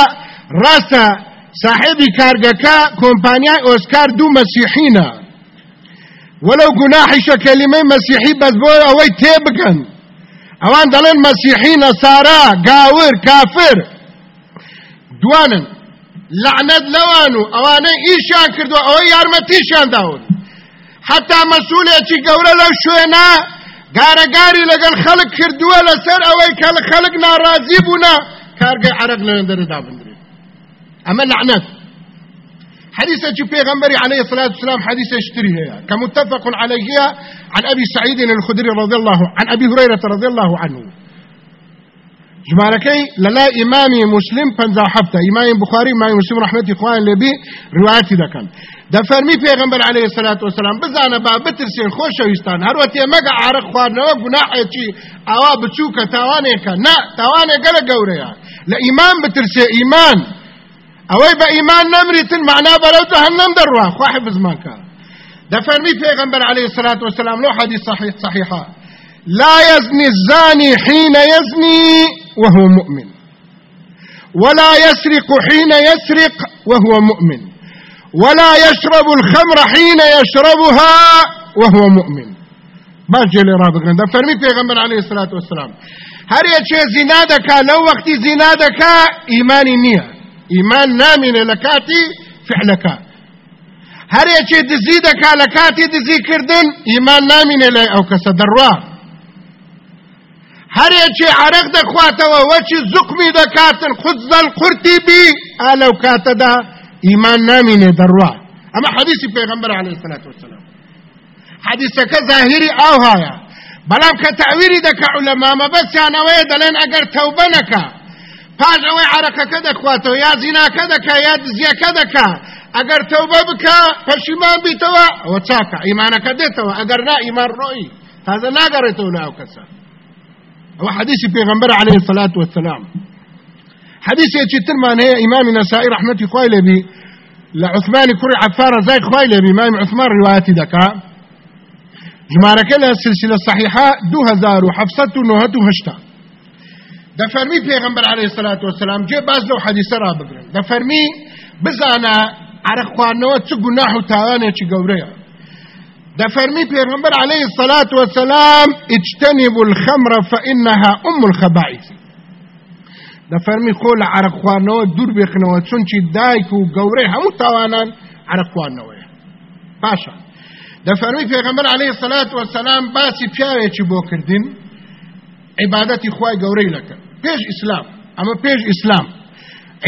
ڕاستە صاحبی کارگەکە کۆمپانیای ئۆسکار دوو مەسیحینە وەلو گوناحیشە کەلیمەی مەسیحی بەس بۆ ئەوەی تێبکەن ئەوان دەڵێن مەسیحی نەسارا گاور کافر. دوانن. لعنەت لەوان و ئەوانەی ئیشان کردو ئەوەی یارمەتیشان داون. حتا مەسوولێکی گەورە لەو شوێنە گارەگاری لەگەڵ خەڵک کردووە لەسەر ئەوەی کە خەڵک ناڕازی بوونە کارگەی عرق لەوێن دەرەدا ئەمە لعنەت حەدیسە پێغەمبەری عليه الصلاة والسلام حەدیسی تریش هەیە کە متفق عليه عن أبي سعيد الخدري رضي الله عن أبي هريرة رضي الله عنه. جمالكي للا إمامي مسلم پنزا حفته إمام بخاري إمام مسلم لبي روايتي دكان دا فرمي پیغمبر عليه الصلاة والسلام بزانا با ويستان هر وقت مگا عرق خوارنوا گناحي چي آوا بچوك تاواني كا نا تاواني قل قوريا لإمام بترسي إيمان أوي با إيمان نمرتن معناه بلو جهنم دروا. خوا حفظ ما كان. دا فرمي پیغمبر عليه الصلاة والسلام لو حديث صحيح صحيحة. لا يزني الزاني حين يزني وهو مؤمن. ولا يسرق حين يسرق وهو مؤمن. ولا يشرب الخمر حين يشربها وهو مؤمن. باش جيلي رابق ده فرمي پیغمبر عليه الصلاة والسلام. هر يچه زنا دكا لو وقت زنا دكا ايماني نية إيمان نامن لكاتي فعلك. هر يچه دزي دكا لكاتي دزي كردن إيمان نامن لي أو كسدروا هر یچی عرق دخواتەوە وەچی زوقمی دەکاتن خودزەل قورتی بی ئالەو کاتەدا ئیمان نامینێ دەڕوا ئەمە حەدیسی پێغەمبەر عەلەیهی سەلات وسەلام حەدیسەکە ظاهری ئاو هایە بەڵام کە تەعویری دەکە عولەما مەبەستیانەوەیە دەڵێن ئەگەر تەوبە نەکە پاش ئەوەی عرەکەکە دەخواتەوە یا زیناکە دەکا یا دزیەکە دەکا ئەگەر تەوبە بکە پەشیمان بیتەوە ئەوە چاکە ئیمانەکە دێتەوە ئەگەر نا ئیمان ڕۆی تازە ناگەڕێتەوە ناو کەسە. ئەوە حەدیثی پێغەمبەر عەلەیهی سەلات وەسەلام حەدیثێکی ترمان هەیە ئیمامی نەسائی ڕەحمەتی خوای لێبی لە عوثمانی کوڕی عەفار ڕەزای خوای لێبی ئیمامی عوثمان ڕیوایەتی دەکا. ژمارەکە لە سلسلە و 2780 دەفەرمی پێغمبەر عليه الصلاة والسلام جێ باز لەو حەدیسە رابگرن دەفەرمی بزانە عرق خواردنەوە چ گوناح و تاوانێکی گەورەیە. دەفەرمی پێغمبەر عليه الصلاة والسلام اجتنبوا الخمر فإنها أم الخبائث. دەفەرمی خۆ لە عرق خواردنەوە دوور بێخنەوە چونکی دایک و گەورەی هەموو تاوانان عرق خواردنەوەیە پاشە دەفەرمی پێغمبەر عليه الصلاة والسلام باسی پیاوێکی بۆ کردین عیبادەتی خوای گەورەی لەکرد. پیش اسلام اما پیش اسلام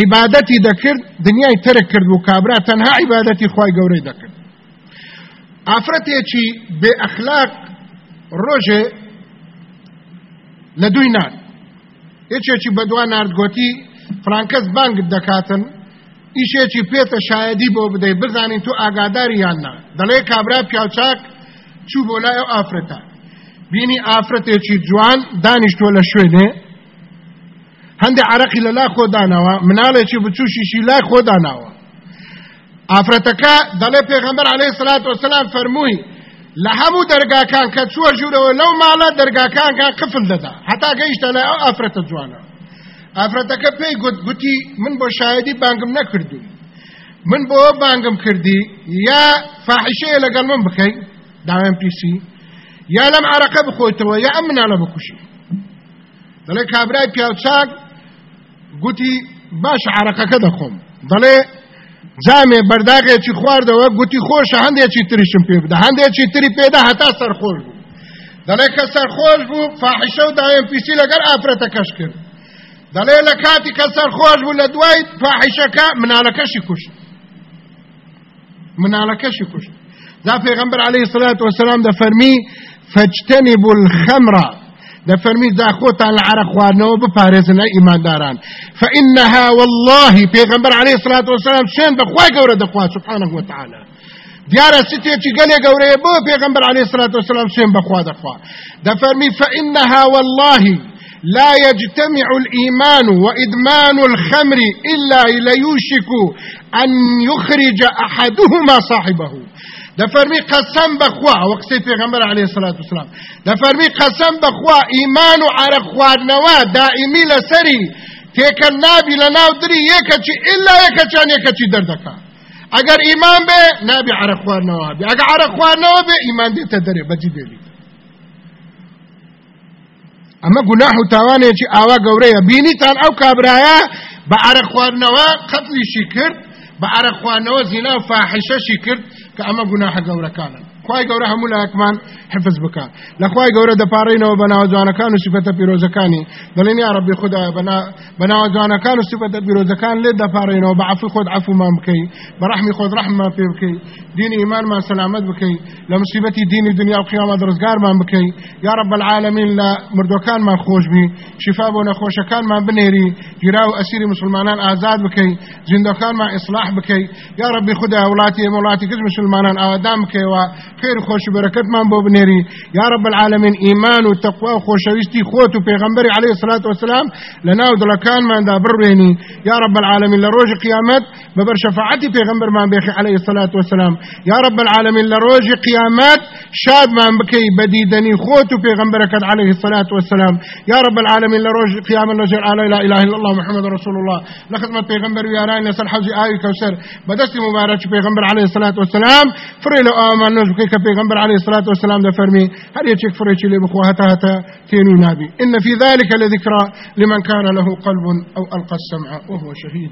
عبادتی دکرد دنیای ترک کرد و کابرا تنها عبادتی خواه گوره دکرد ئافرەتێکی بێ ئەخلاق ڕۆژێ لە دوی نار یەکێکی بەدوان نردگۆتی فرانکەس بانگ دەکاتن ئیشێکی پێتە شایدی بۆ بدەی بزانین تو ئاگاداری یاننا دەڵێ کابرا پیاوچاک چوو بۆ لای ئەو ئافرەتە. بینی ئافرەتێکی جوان دانیشتووە لە شوێنێ هەندێک عرەقی لە لا خۆدانەوە مناڵێکی بچوشیشی لای خۆداناوە. ئافرەتەکە دەڵێ پێغەمبەر عليه الصلاة والسلام فەرمووی لە هەموو دەرگاکان کە چووە ژوورەوە لەو ماڵە دەرگاکانکان قفل دەدا. هەتا گەیشتە لای ئەو ئافرەتە جوانە. ئافرەتەکە پێی گوت گوتی من بۆ شایدی بانگم نەکردو من بۆ بانگم کردی یا فاحشەیە لەگەڵ من بکەی داوێن پیسی یا لەم عرەقە بخۆیتەوە یا ئەم مناڵە بکوشی. دەڵێ کابرای پیاوچاک گوتی باش عرەقەکە دەخۆم دەڵێ جامێ بەرداغێکی خواردەوە گوتی خۆشە هەندێکی تریشم پێ بدە هەندێکی تری پێدا هەتا سەرخۆش بوو دەڵێ کە سەرخۆش بوو فاحشە و داوێن پیسی لەگەر ئافرەتە کەش کرد. دەڵێ لە کاتی کە سەرخۆش بوو لە دوای فاحشەکە مناڵەکەشی کوشت مناڵەکەشی کوشت ذا پێغەمبەر عليه الصلاة والسلام دەفەرمی فاجتنبوا الخمر. دەفەرمی دە خۆتان لە عرق خواردنەوە بپارێزن ئیمانداران. فإنها والله پێغەمبەر عليه الصلاة والسلام سوێن بە خوای گەورە دەخوا سبحانه وتعالى. دیارە ستێکی گەلێ گەورەیە بۆ پێغمبەر عليه الصلاة والسلام شين بخوا دخوا دفرمي فإنها والله لا يجتمع الإيمان وإدمان الخمر إلا ليوشك أن يخرج أحدهما صاحبه. دفرمي قسم بخوا وقسي پیغمبر عليه الصلاة والسلام. دفرمي قسم بخوا ايمان عرخوان نوا دائمي لسري تيكن نابي لناو دري يكا چي إلا يكا چان يكا چي دردكا اگر ايمان بي نابي عرخوان نوا بي اگر عرخوان نوا بي ايمان دي تدري بجي بي اما گناه و تاوانه چي آوا گوريه بيني تان او كابرايا با عرخوان نوا قتل شي کرد با عرخوان نوا زنا و فاحشه شي کرد. ئەمە گوناحە گەورەکانن خوای گەورە هەموو لایەکمان حفظ بکە لە خوای گەورە دەپارڕینەوە بە ناوجوانەکان و سفەتە پیرۆزەکانی دەڵێن یا ڕبی خدا بە ناوجوانەکان و سفەتە پیرۆزەکان لێ دەپارڕینەوە بە عفو خۆت عفومان بکەی بە ڕحمی خۆت ڕحممان پێ بکەی دینی ئیمانمان سەلامەت بکەی لە مصیبەتی دینی دنیا و قیامەت ڕزگارمان بکەی یا رب العالمین لە مردوەکانمان خۆش بی شفا بۆ نەخۆشەکانمان بنێری گیرا و ئەسیری مسلمانان ئازاد بکەی زیندەکانمان ئیسلاح بکەی یا ربی خدا وڵاتی وڵاتی کەس مسلمانان ئاوادام بکەیەوە خير خوش بركت من بو بنيري يا رب العالمين إيمان وتقوى وخوشويستي خوت وبيغمبري عليه الصلاة والسلام لنا ودلكان من دا بريني يا رب العالمين لروج قيامت ببر شفاعتي بيغمبر من بيخي عليه الصلاة والسلام. يا رب العالمين لروج قيامت شاد من بكي بديدني خوت وبيغمبرك عليه الصلاة والسلام. يا رب العالمين لروج قيامت نجر على لا إله إلا الله محمد رسول الله. لخدمة بيغمبر يا راين لسر حوزي آي كوسر بدستي مبارك بيغمبر عليه الصلاة والسلام. فريلو آمان نزبكي كي كبيغمبر عليه الصلاة والسلام ده فرمي هل يتشك فريش اللي بخوهتا هتا تينو نابي إن في ذلك لذكرى لمن كان له قلب أو ألقى السمع وهو شهيد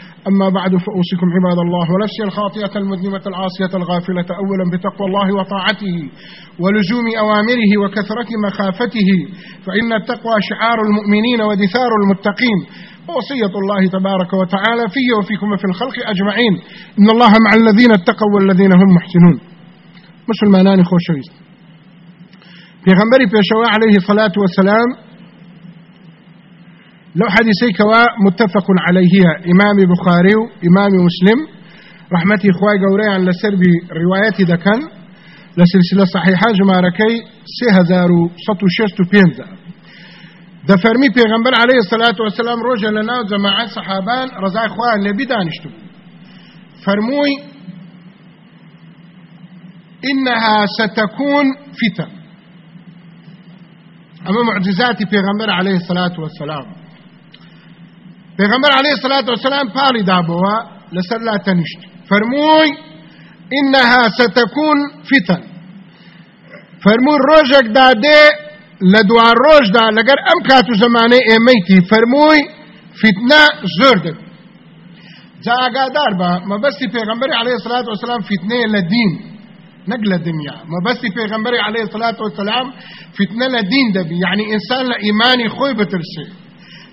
أما بعد فأوصيكم عباد الله ونفسي الخاطئة المذنبة العاصية الغافلة أولا بتقوى الله وطاعته ولزوم أوامره وكثرة مخافته فإن التقوى شعار المؤمنين ودثار المتقين. وصية الله تبارك وتعالى في وفيكم وفي الخلق أجمعين. إن الله مع الذين اتقوا والذين هم محسنون. مسلمانان خوشويست پیغمبری پیشوا عليه الصلاة والسلام لو حديثي كوا متفق عليه إمام بخاري وإمام مسلم. رحمتي إخوائي قوري عن لسربي رواياتي دكان. لسلسلة صحيحة جماركي. سي هزارو سطو شستو بينزا. دفرمي پیغمبر عليه الصلاة والسلام روجا لنا جماعات صحابان رضا إخوان نبي دانشتو. فرموي إنها ستكون فتن. أما معجزاتي پیغمبر عليه الصلاة والسلام. پیغمبر علیه الصلاة والسلام پالی دابوا لسر لا تنشت. فرموي إنها ستكون فتن. فرموي روجك دادي لدوار روج دا لگر ام کاتو زمانه ایمیتی فرموي فتنه زور دب جا آگادار با مبستی پیغمبر علیه الصلاة والسلام فتنه لدین نقل دنيا ما بس پیغمبر عليه الصلاة والسلام فتنة لدين دبي يعني إنسان لإيماني خوي بترسي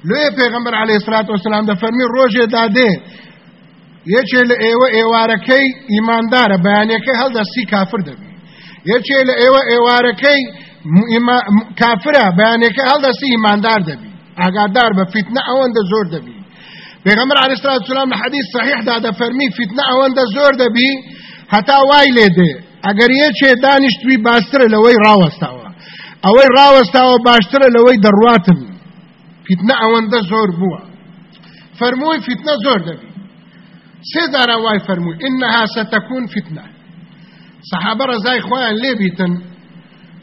لوی پیغمبر علیه الصلاة والسلام د فرمی روزه داده یەکێ لە ئێوە ئێوارەکەی ئیماندارە بەیانەکەی هەڵدەستی کافر دەبی یەکێ لە ئێوە ئێوارەکەی کافرە بەیانەکە هەڵدەستی ئیماندار دەبی ئاگادار بە فیتنە ئەوەندە زۆر دەبی پێغەمبەر علیه الصلاة والسلام لە حدیث صحیحدا دەفەرمی فیتنە ئەوەندە زۆر دەبی هەتا وای لێ دێ ئەگەر یەکێ دانیشتوی باشترە لەوەی ڕاوەستاوە ئەوەی ڕاوەستاوە باشترە لەوەی دەڕواتن فتنه ئەوەندە زۆر بووە فەرمووی فتنە زۆر دەبی سێ دارا وای فەرمووی إنها ستكون فتنة. صحابة رزاي خوان ليبيتن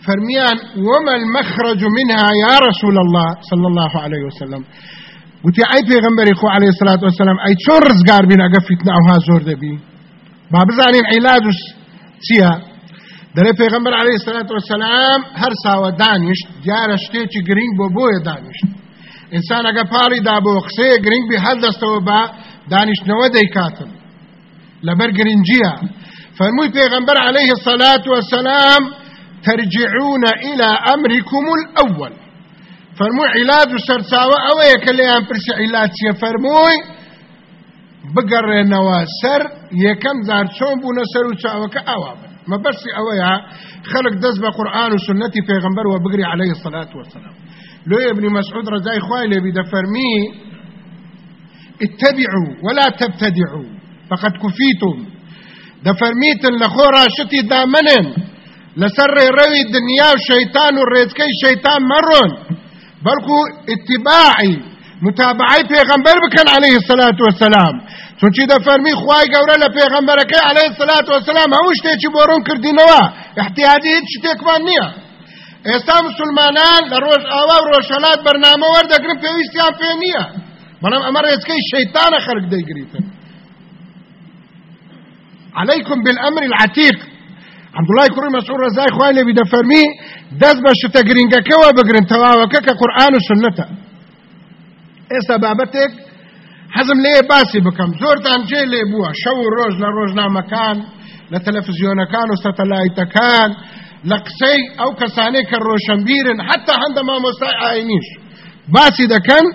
فرميان وما المخرج منها يا رسول الله صلى الله عليه وسلم. وتي اي پیغمبر خو عليه الصلاة والسلام اي چون رزگار بین اگه فتنه أو ها زور دبی با بزانین علاجش چیه؟ دره پیغمبر عليه الصلاة والسلام هر ساوه دانش دیار شته چې گرینگ بو بو دانش ئینسان ئەگە پاڵی دا بۆ قسەیە گرنگ بی هەڵدەستەوە بە دانیشتنەوە دەیکاتن لەبەر گرنجیە. فەرمووی پێغەمبەر عليه الصلاة والسلام ترجعون إلى أمركم الأول. فرمووی علاج و سەرچاوە ئەوەیە کە لێیان پرسی عیلات چیە؟ فەرمووی بگەڕێنەوە سەر یەکەم زار چۆن بوونە سەر و چاوەکە ئاوا بن. مەبەرسی ئەوەیە خەڵک دەست بە قورآن و سنەتی پێغمبەر و بگری عليه الصلاة والسلام لو ابن مسعود رضاي خوای لێبی دەفەرمی اتبعوا ولا تبتدعوا. فقد كفيتم. دەفەرمیتن لە خۆ ڕاشتی دامنن. لەسەر ڕێڕەوی دنیا و شەیتان و ڕێزکەی شەیتان مەڕۆن بەڵکو اتباعی متابعی پێغەمبەر بکەن عليه الصلاة والسلام. چونچی دەفەرمی خوای گەورە لە پێغەمبەرەکەی عليه الصلاة والسلام هەموو شتێکی بۆ ڕوون کردینەوە احتیاجی هیچ شتێکمان نییە ئێستا مسلمانان لە ڕۆژ ئاوا و ڕۆژەلات بەرنامە وەردەگرن پێویستیان پێ نییە. بەڵام ئەمە ڕێزکەی شەیتانە خەرک دەیگریتن. عليكم بالأمر العتيق. عبد الله كريم مسعود رزاي خوای لێ دەفەرمی دەست بە شتە گرنگەکەەوە بگرن تەواوەکە کە قورآن و سنەتە ئێستا بابەتێک حەزم لێ باسی بکەم. زۆرتان جێ لێ بووە. شەو و ڕۆژ لە ڕۆژنامەکان لە تەلەڤزیۆنەکان و سەتەلایتەکان لە قسەی ئەو کەسانەی کە ڕۆشنبیرن حتا هەندە مامۆستای ئاینیش. باسی دەکەن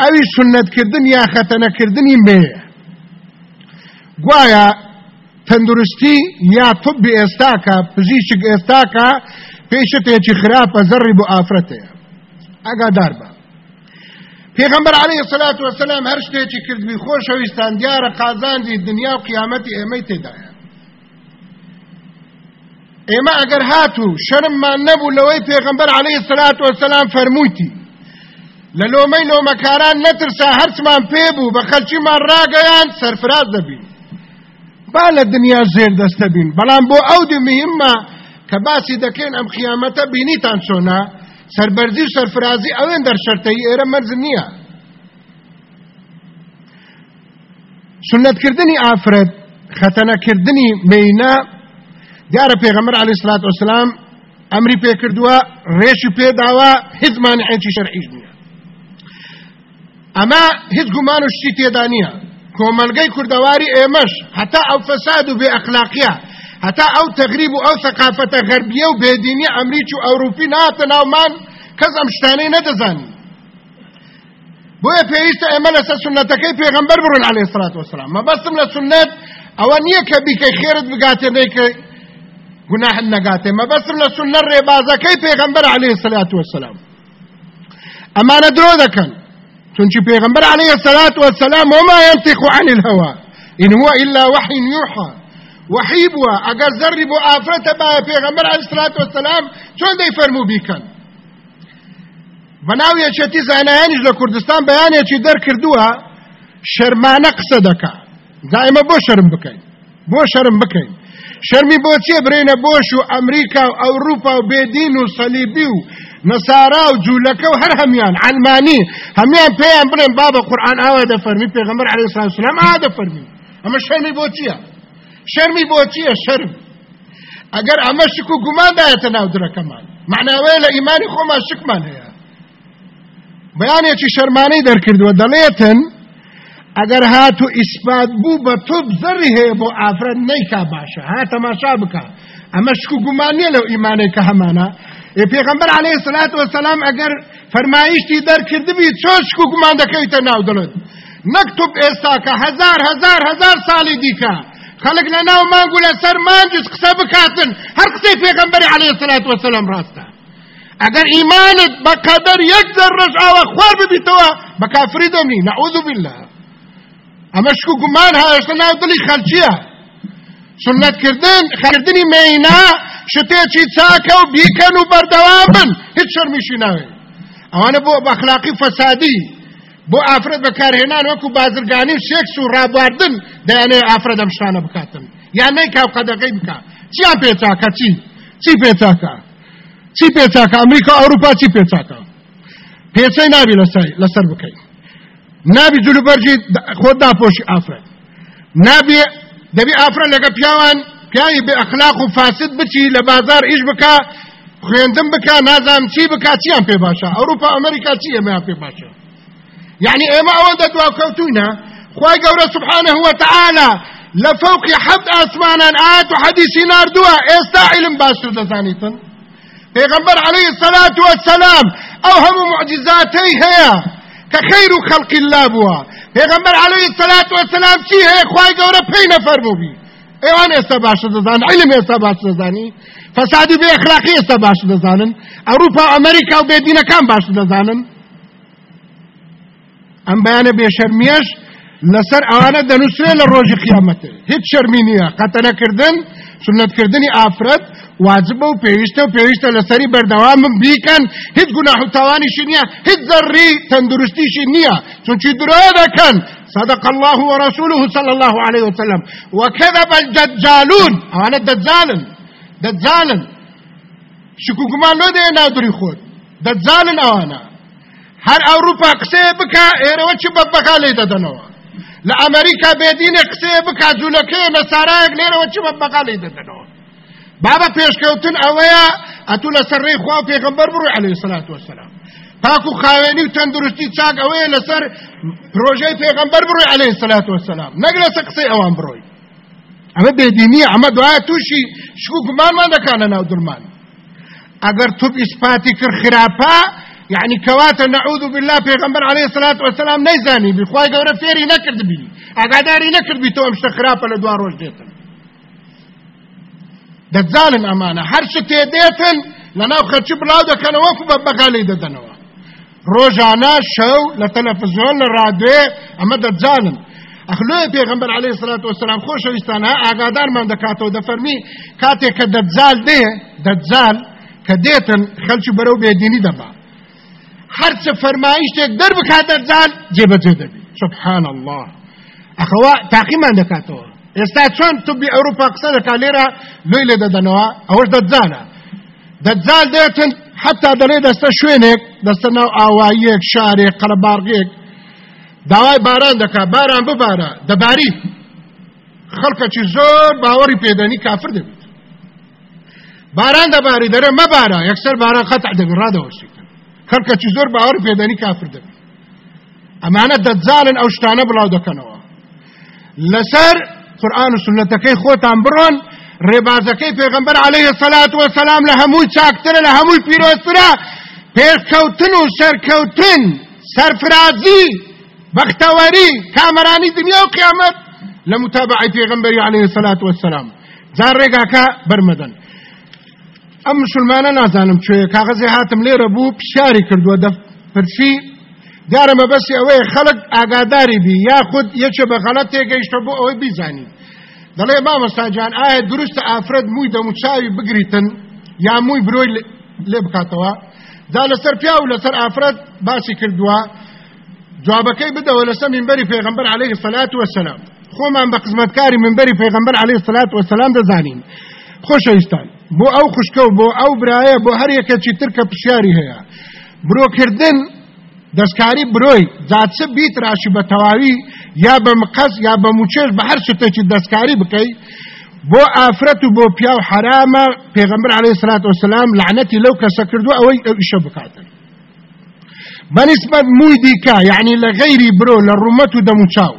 ئەوی سنەتکردن یا خەتەنەکردنی مێ. گوایە تەندروستی یا طبی ئێستاکە پزیشک ئێستاکە پێشتێکی خراپە زەڕی بۆ ئافرەتەیە. ئەگادار بە پێغمبەر عليه الصلاة والسلام هەر شتێکی کردبی خۆشەویستان دیارە قازاندی دنیا و قیامەتی ئێمەی تێدایە. ئێمە ئەگەر هاتوو شەرممان نەبوو لەوەی پێغمبەر عليه والسلام فەرموویتی لە لۆمەی لۆمەکاران نەترسا هەرچمان پێبوو بە خەلکیمان ڕاگەیان سەرفراز دەبین با لە دنیا زێر دەستە بین بەڵام بۆ ئەو دمهمە کە باسی دەکەین ئەم قیامەتە بینیتان چۆنا سەربەرزی و سەرفرازی ئەوێن دەرشەرتەی ئێرە مەرز نییە سنەتکردنی ئافرەت خەتەنەکردنی مینە دیارە پێغەمبەر عەلەیهی سڵات وسلام ئەمری پێ کردووە ڕێشی پێداوە هیچ مانعێکی شەرعیش نییە. ئەمە هیچ گومان و شتی تێدا نییە. کۆمەلگەی کوردەواری ئێمەش هەتا ئەو فەساد و بێ ئەخلاقیە هەتا ئەو تەغریب و ئەو سەقافەتە غەربیە و بێدینی ئەمریک و ئەوروپی ناتە ناومان کەس ئەم شتانەی نەدەزانی. بۆیە پێویستە ئێمە لەسەر سنەتەکەی پێغەمبەر بڕون عەلەیهی سڵات وەسەلام مەبەستم لە سنەت ئەوە نییە کە بیکەی خێرت بگاتێ نەیکە گناه نەگاتێ مەبەستم لە سنەت ڕێبازەکەی پێغەمبەر عەلەیهی سڵات وەسەلام ئەمانە درۆ دەکەن. چونکی پێغمبەر عليه الصلاة والسلام وما ينطق عن الهوى. إن هو إلا وحي يوحى. وحي اگر بو آفرت با پیغمبر علیه الصلاة والسلام چون دی فرمو بیکن بناو یەکێتی زانایانیش لە کوردستان بەیانێکی دەرکردووە شەرمانە قسە دەکا. دائمە بۆ شەرم بکەین. بۆ شەرم شەرمی بۆ چیە برێنە بۆش و ئەمریکا و ئەوروپا و بێدین و سەلیبی و نەسارا و جوولەکە و هەر هەمیان علمانی هەمیان پێیان بڵێن بابە قورآن ئاوا دەفەرمی پێغەمبەر عەلەیهی سڵام وسلام ئا دەفەرمی ئەمە شەرمی بۆ چییە؟ شەرمی بۆ چییە؟ شەرم. ئەگەر ئەمە شک و گوماندایەتە ناو درەکەمان معناوەیە لە ئیمانی خۆمان شکمان هەیە. بەیانێکی شەرمانەی دەرکردووە دەڵێتن ئەگەر هاتو ئیسپات بوو بە تۆب زەڕی هەیە بۆ ئافرەت نەیکا باشە ها تەماشا بکە ئەمە شک و گومانیە لەو ئیمانەی کە هەمانە پێغمبەر عليه الصلاة والسلام ئەگەر فەرمایشتی دەرکردبی چۆن شک و گومان دەکەیتە ناو دڵت نەکتوب ئێستا کە هزار هزار هزار ساڵی دیکە خەڵک لە ناو مانگو لە سەر مانجز قسە بکاتن هەر قسەی پێغمبەری عليه الصلاة والسلام ڕاستە ئەگەر ئیمانت بە قەدەر یەک ذەڕەش ئاوە خوار ببیتەوە بە کافری دەمنی نعوذ بالله. اما شکو گمان ها اشتا ناو دلی خلچیه سنت کردن خردنی مینا شتی چی چاکه و بیکن و بردوامن هیچ شرمیشی ناوی اوانه بو اخلاقی فسادی بو ئافرەت بەکارهێنان وەکو بازرگانی و شێکس و ڕابواردن دەیانێ ئافرەدەم شانە بکاتن. یان نەی کاو قەدەکەی بکە چیان پێچاکە چی؟ چی پێچاکە چی پێچاکە ئەمریکا ئەوروپا چی پێچاکە پێچەی نابی لەسەر بکەین. نابی جلوبەرجی خۆت داپۆشی ئافرەت نابێ دەبی ئافرەت لەگە پیاوان پیاوی بێ ئەخلاق و فاسد بچی لە بازار ئیش بکە خوێندم بکە نازام چی بکە چیان پێ باشە ئەوروپا ئەمریکا چی ئێمەیان پێ باشە يعني ئێمە ئەوەندە دواکەوتوینە خی گەورە سبحانه وتعالى لفوق حبد ئاسمانان ئاات و حەدیسی نردووە ئێستا علم باشتر دەزانیتن پێغمبەر عليه الصلاة والسلام ئەو هەموو معجزاتەی هەیە کە خەیر و خەڵقی الله بووە. پێغمبەر عليه الصلاة والسلام چی هەیە؟ خی گەورە پێی نەفەر بووبی ئێوان ئێستا باشە دەزان علم ئێستا باش دەزانی. فسادی بێ اخلاقی ئێستا باش دەزانن. ئەوروپا ئەمریکا و بێدینەکان باش دەزانن. ئەم بەیانە بێشەرمیەش لەسەر ئەوانە دەنووسێ لە ڕۆژی قیامەتە. هیچ شەرمی نییە. قەتەنەکردن سنتکردنی ئافرەت واجبە و پێویستە و پێویستە لەسەری بەردەوامم بیکەن هیچ گوناح و تاوانیشی نییە هیچ ذەڕی تەندروستیشی نییە چونکی درۆ دەکەن صدق الله ورسوله صلى الله عليه وسلم. وكذب الدجالون. أنا دجالن دجالن. شكو كمان لو دي نادري خود. دجالن أوانا هر أوروبا قسي بكا إيرو چي ببقا ليدا دنوا. لە ئەمریکا بێدینە قسێ بکە جوولەکەی نەسارایەک لێرەوە چمە بەقاڵی دەدەنەوە؟ بابە پێشکەوتن ئەوەیە ئەتوو لە سەرڕێی خوا پێغمبەر بڕوی عليه الصلاة والسلام پاک و خاوێنی و تەندروستی چاک ئەوەیە لەسەر پرۆژەی پێغمبەر بڕوی عليه الصلاة والسلام نەک لەسە قسەی ئەوان بڕۆی. ئەمە بێدینیە ئەمە دوایە تووشی شک و گومانمان دەکانە ناو دڵمان ئەگەر توپ ئیسپاتی کرد خراپە يعني كواتا نعوذ بالله پیغمبر عليه الصلاة والسلام نيزاني بخواي قورا فيري نكرد بي اقاداري نكرد بي تو امشت خرافة لدوار روش ديتن دەجانن ئەمانە هەر شت تێدێتن لەناو خەرچی بڵاو دەکەنەوە وەکو بە بەغالی دەدەنەوە ڕۆژانە شەو لە تەلەڤزیۆن لە ڕادوێ ئەمە دەجانن ئەخلوی پێغمبەر عليه الصلاة والسلام خۆشەویستان ها ئاگادارمان دەکاتەوە دەفەرمی کاتێک کە دەجال دێ دەجال کە دێتن خەلکی بەرەو دەبا هەرچە فەرمایشتێک دەربکات دەجال جێبەجێ دەبی سبحان الله ئەخەوە تاقیمان دەکاتەوە ئێستا چۆن توبی ئەوروپا قسە دەکا لێرە لۆی لێ دەدەنەوە ئەوەش دەجانە دەجال دێتن حتا دەڵێ دەستە شوێنێک دەستە ناو ئاواییەک شارێک قەرەبارگێک داوای باران دەکا باران ببارە دەباری خەڵکەکی زۆر باوەڕی پێدەنی کافر دەبێت باران دەباری دەرە مەبارە یەکسەر باران خەتع دەبێت ڕادەوەسیتن خەڵکەکی زۆر باوەڕی پێدەنی کافر دەبێت ئەمانە دەجالن ئەو شتانە بڵاو دەکەنەوە. لەسەر قورآن و سنەتەکەی خۆتان بڕۆن ڕێبازەکەی پێغمبەر عليه الصلاة والسلام لە هەمووی چاکترە لە هەمووی پیرۆسترە پێکەوتن و سەرکەوتن سەرفرازی بەختەوەری کامەرانی دنیا و قیامەت لە متابعی پێغمبەری عليه الصلاة والسلام جار ڕێگاکە بەرمەدەن. ئەم مسلمانە نازانم کوێ کاغەزی هاتم لێرە بوو پشیاری کردووە دەپرسی دیارە مەبەستی ئەوەیە خەڵک ئاگاداری بی یاخود یەکێ بە غەڵەت تێگەیشتە بۆ ئەوەی بیزانی دەڵێ مامەستاجان ئایا دروستە ئافرەت مووی دەموچاوی بگریتن یا مووی برۆی لێ بکاتەوە؟ دا لەسەر پیا و لەسەر ئافرەت باسی کردووە. جوابەکەی بدەوە لەسەر منبەری پێغمبەر عليه الصلاة والسلام خۆمان بە قزمەتکاری منبەری پێغمبەر عليه الصلاة والسلام دەزانین. خۆشەویستان. بۆ ئەو خوشکە و بۆ ئەو برایە بۆ هەر یەکێکی ترکە پرسیاری هەیە. برۆکردن دەستکاری برۆی جاچە بیت راشی بە تەواوی یا بە مقەس یا بە موچێش بە هەر شتێکی دەستکاری بکەی. بۆ ئافرەت و بۆ پیا و حرامە پێغمبر عليه سلات وسلام لعنەتی لەو کەسە کردو ئەوەی ئەو ئیشە بکاتن. بەنسبەت مووی دیکە یعنی لە غەیری برۆ لە ڕوومەت و دەموچاو.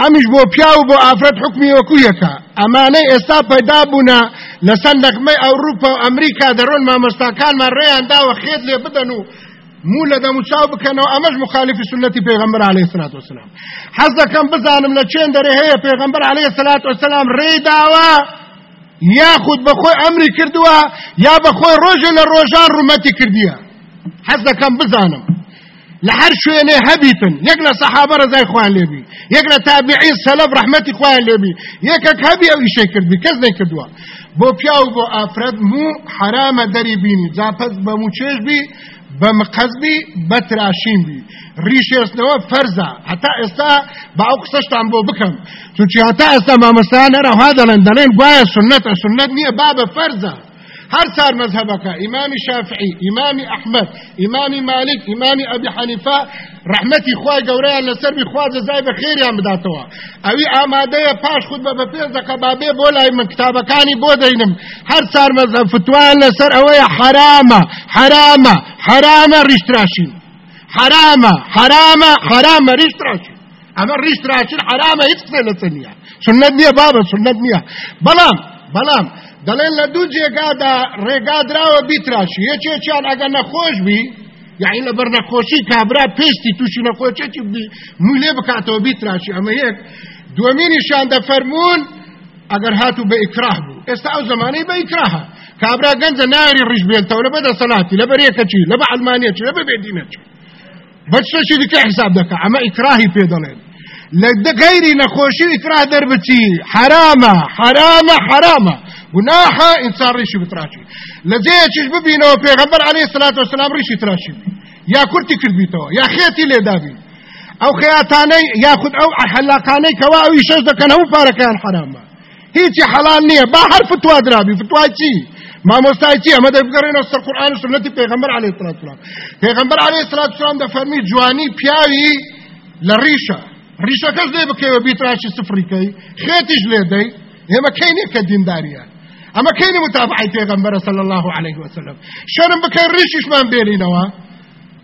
ئەمیش بۆ پیا و بۆ ئافرەت حکمی وەکوویەکە ئەمانەی ئێستا پەیدا بوونە لە سندەقمەی ئەوروپا و ئەمریکا دەڕۆن مامۆستاکانمان ڕێیان داوە خێت لێ بدەن و مو لە دەموچاو بکەنەوە. ئەمەش مخالفی سنەتی پێغمبەر عليه الصلاة والسلام حەز دەکەم بزانم لە چێن دەرێ هەیە پێغمبەر عليه الصلاة والسلام ڕێی داوە؟ یاخود بەخۆی ئەمری کردووە یا بەخۆی ڕۆژە لە ڕۆژان ڕومەتی کردیە؟ حەز دەکەم بزانم. هەر شوێنێ هەبیتن یەک لە سەحابە ڕزای خوان لێبی یەک لە تابعی سەلەف ڕەحمەتی خوان لێبی یەکێک هەبی ئەو ئیشەی کردی کەس نەیکردووە بۆ پیا و بۆ ئافرەت مو حرامە دەری بینی جاپەت بە موچێش بی بمقەزبی بەتراشین بی ڕیشێستنەوە فەرزە هەتا ئێستا با ئەو قسەشتان بۆ بکەم چونچی هەتا ئێستا مامەستان هەرەها دەڵێن دەڵێن گوایە سنەتە سنەت نییە با بە فەرزە هر سار مذهبك؟ إمام شافعي إمام أحمد إمام مالك إمام أبي حنيفة. رحمتي قوريا لسر بخواز زي بخير يا مداتوا. أوي آمادية باش خود ببفيز دقا بابي بولا من كتابكاني بودينم. هر سار مذهب فتوان لسر أوي حرامة حرامة حرامة رشتراشين حرامة حرامة حرامة رشتراشين أما رشتراشين حرامة يتقنى لسنية. سنت نية بابا سنت نية. بلام بلام. دەڵێن لە دوو جێگادا ڕێگادراوە بیتراشی یەکێکیان ئەگە نەخۆش بی یعنی لە بەر نەخۆشی کابرا پێستی تووشی نەخۆچێکی مولێ بکاتەوە بیتراشی ئەمە یەک دووەمینیشان دەفەرمونون ئەگەر هاتو بە ئیکراه بوو ئێستا ئەو زمانەی بە ئیکراها کابرا گەنجە ناری ڕژ بێنتەوە لە بەدە سەلاتی لە بەرێکەچی لە بە ئەلمانیەکی لە بە بێدینەچی بەشتێکی دیکە حساب دەکە ئەمە ئیکراهی پێ دەڵێن لە غیری نەخۆشی ئیکراه دەربچی حرامە حرامە حرامە گناحە ئینسان ڕیشی بتراشی. لە جەیەکیش ببینەوە پێغەمبەر عەلەیهی سەلاتو وەسەلام ڕیشی تراشی. یا کورتی کردبیتەوە یا خێتی لێدابی ئەو خەیاتانەی یاخود ئەو حەلاقانەی کەوا ئەوی شەش دەکەن هەموو پارەکەیان حرامە هیچی حەلال نییە با هەر فتوا درابی. فتوای چی؟ مامۆستای چی؟ ئەمە دەبگەڕێنەوە سەر قورئان و سنەتی پێغەمبەر عەلەیهی سەلاتو وەسەلام پێغەمبەر عەلەیهی سەلاتو وەسەلام دەفەرمی جوانی پیاوی لە ڕیشە ڕیشەکەش لێ بکەوە بیتراشی سفریکەی خێتیش لێ دەی ئێمە کەینێک کە دینداریە أما كاين متابعة پیغمبر صلى الله عليه وسلم؟ شرم بكين ريشش من بيننا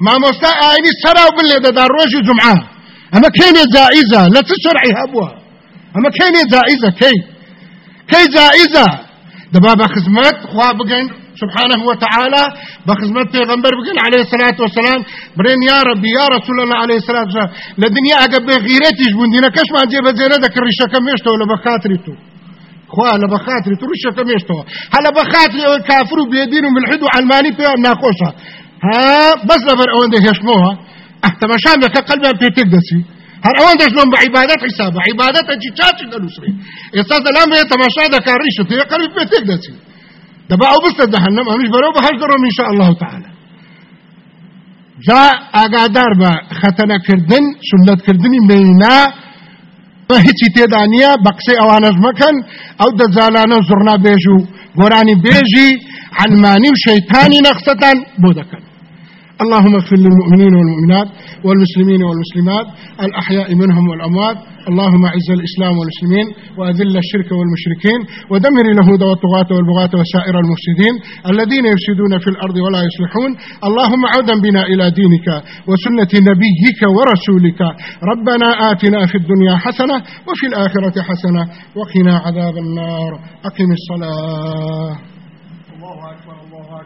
ما مستا عيني سرا وبالله ده روج جمعه. اما كاين جائزه لا تشرعي هبوها اما كاين جائزه كي كي جائزه دبا بخدمت خوا بقين سبحانه وتعالى بخدمت پیغمبر بقين عليه الصلاة والسلام برين يا ربي يا رسول الله عليه الصلاة والسلام لدنيا اقب غيرتي جبون كش ما جيب زينة ذكر ريشة كميشتو ولا تو. خوا لە بەخاتری تووشە کەمێشتەوە هەلە بەخاتری ئەوە کافر و بێدین و ملحد و ئەلمانی پێ ناخۆشە ها؟ بەس لەبەر ئەوەندە هێشتمەوە ئەحتەمەشان دەکە قەلبیان پێتێک دەچی هەر ئەوەن دەژنم بە عیبادەت حیسابە عیبادەتەکی چاچی دەنووسێ ئێستا دەلام بێت تەماشا دەکا ڕیشت پێ قەلبی پێتێک دەچی دەبا ئەو بستە دەهەنم ئەمیش بەرەو بەهەش دەڕۆم ئینشاء الله تعالى. جا ئاگادار بە خەتەنەکردن سنەتکردنی مێینا هیچی تێدا نییە بە قسەی ئەوانەش مەکەن ئەو دەجالانە زڕنا بێژ و گۆرانی بێژی عنمانی و شەیتانی نەخسەتان بۆ دەکەن. اللهم اغفر للمؤمنين والمؤمنات والمسلمين والمسلمات الأحياء منهم والأموات. اللهم اعز الإسلام والمسلمين وأذل الشرك والمشركين ودمر اليهود والطغاة والبغاة وسائر المفسدين الذين يفسدون في الأرض ولا يصلحون. اللهم عودا بنا إلى دينك وسنة نبيك ورسولك. ربنا آتنا في الدنيا حسنة وفي الآخرة حسنة وقنا عذاب النار. أقم الصلاة. الله أكبر.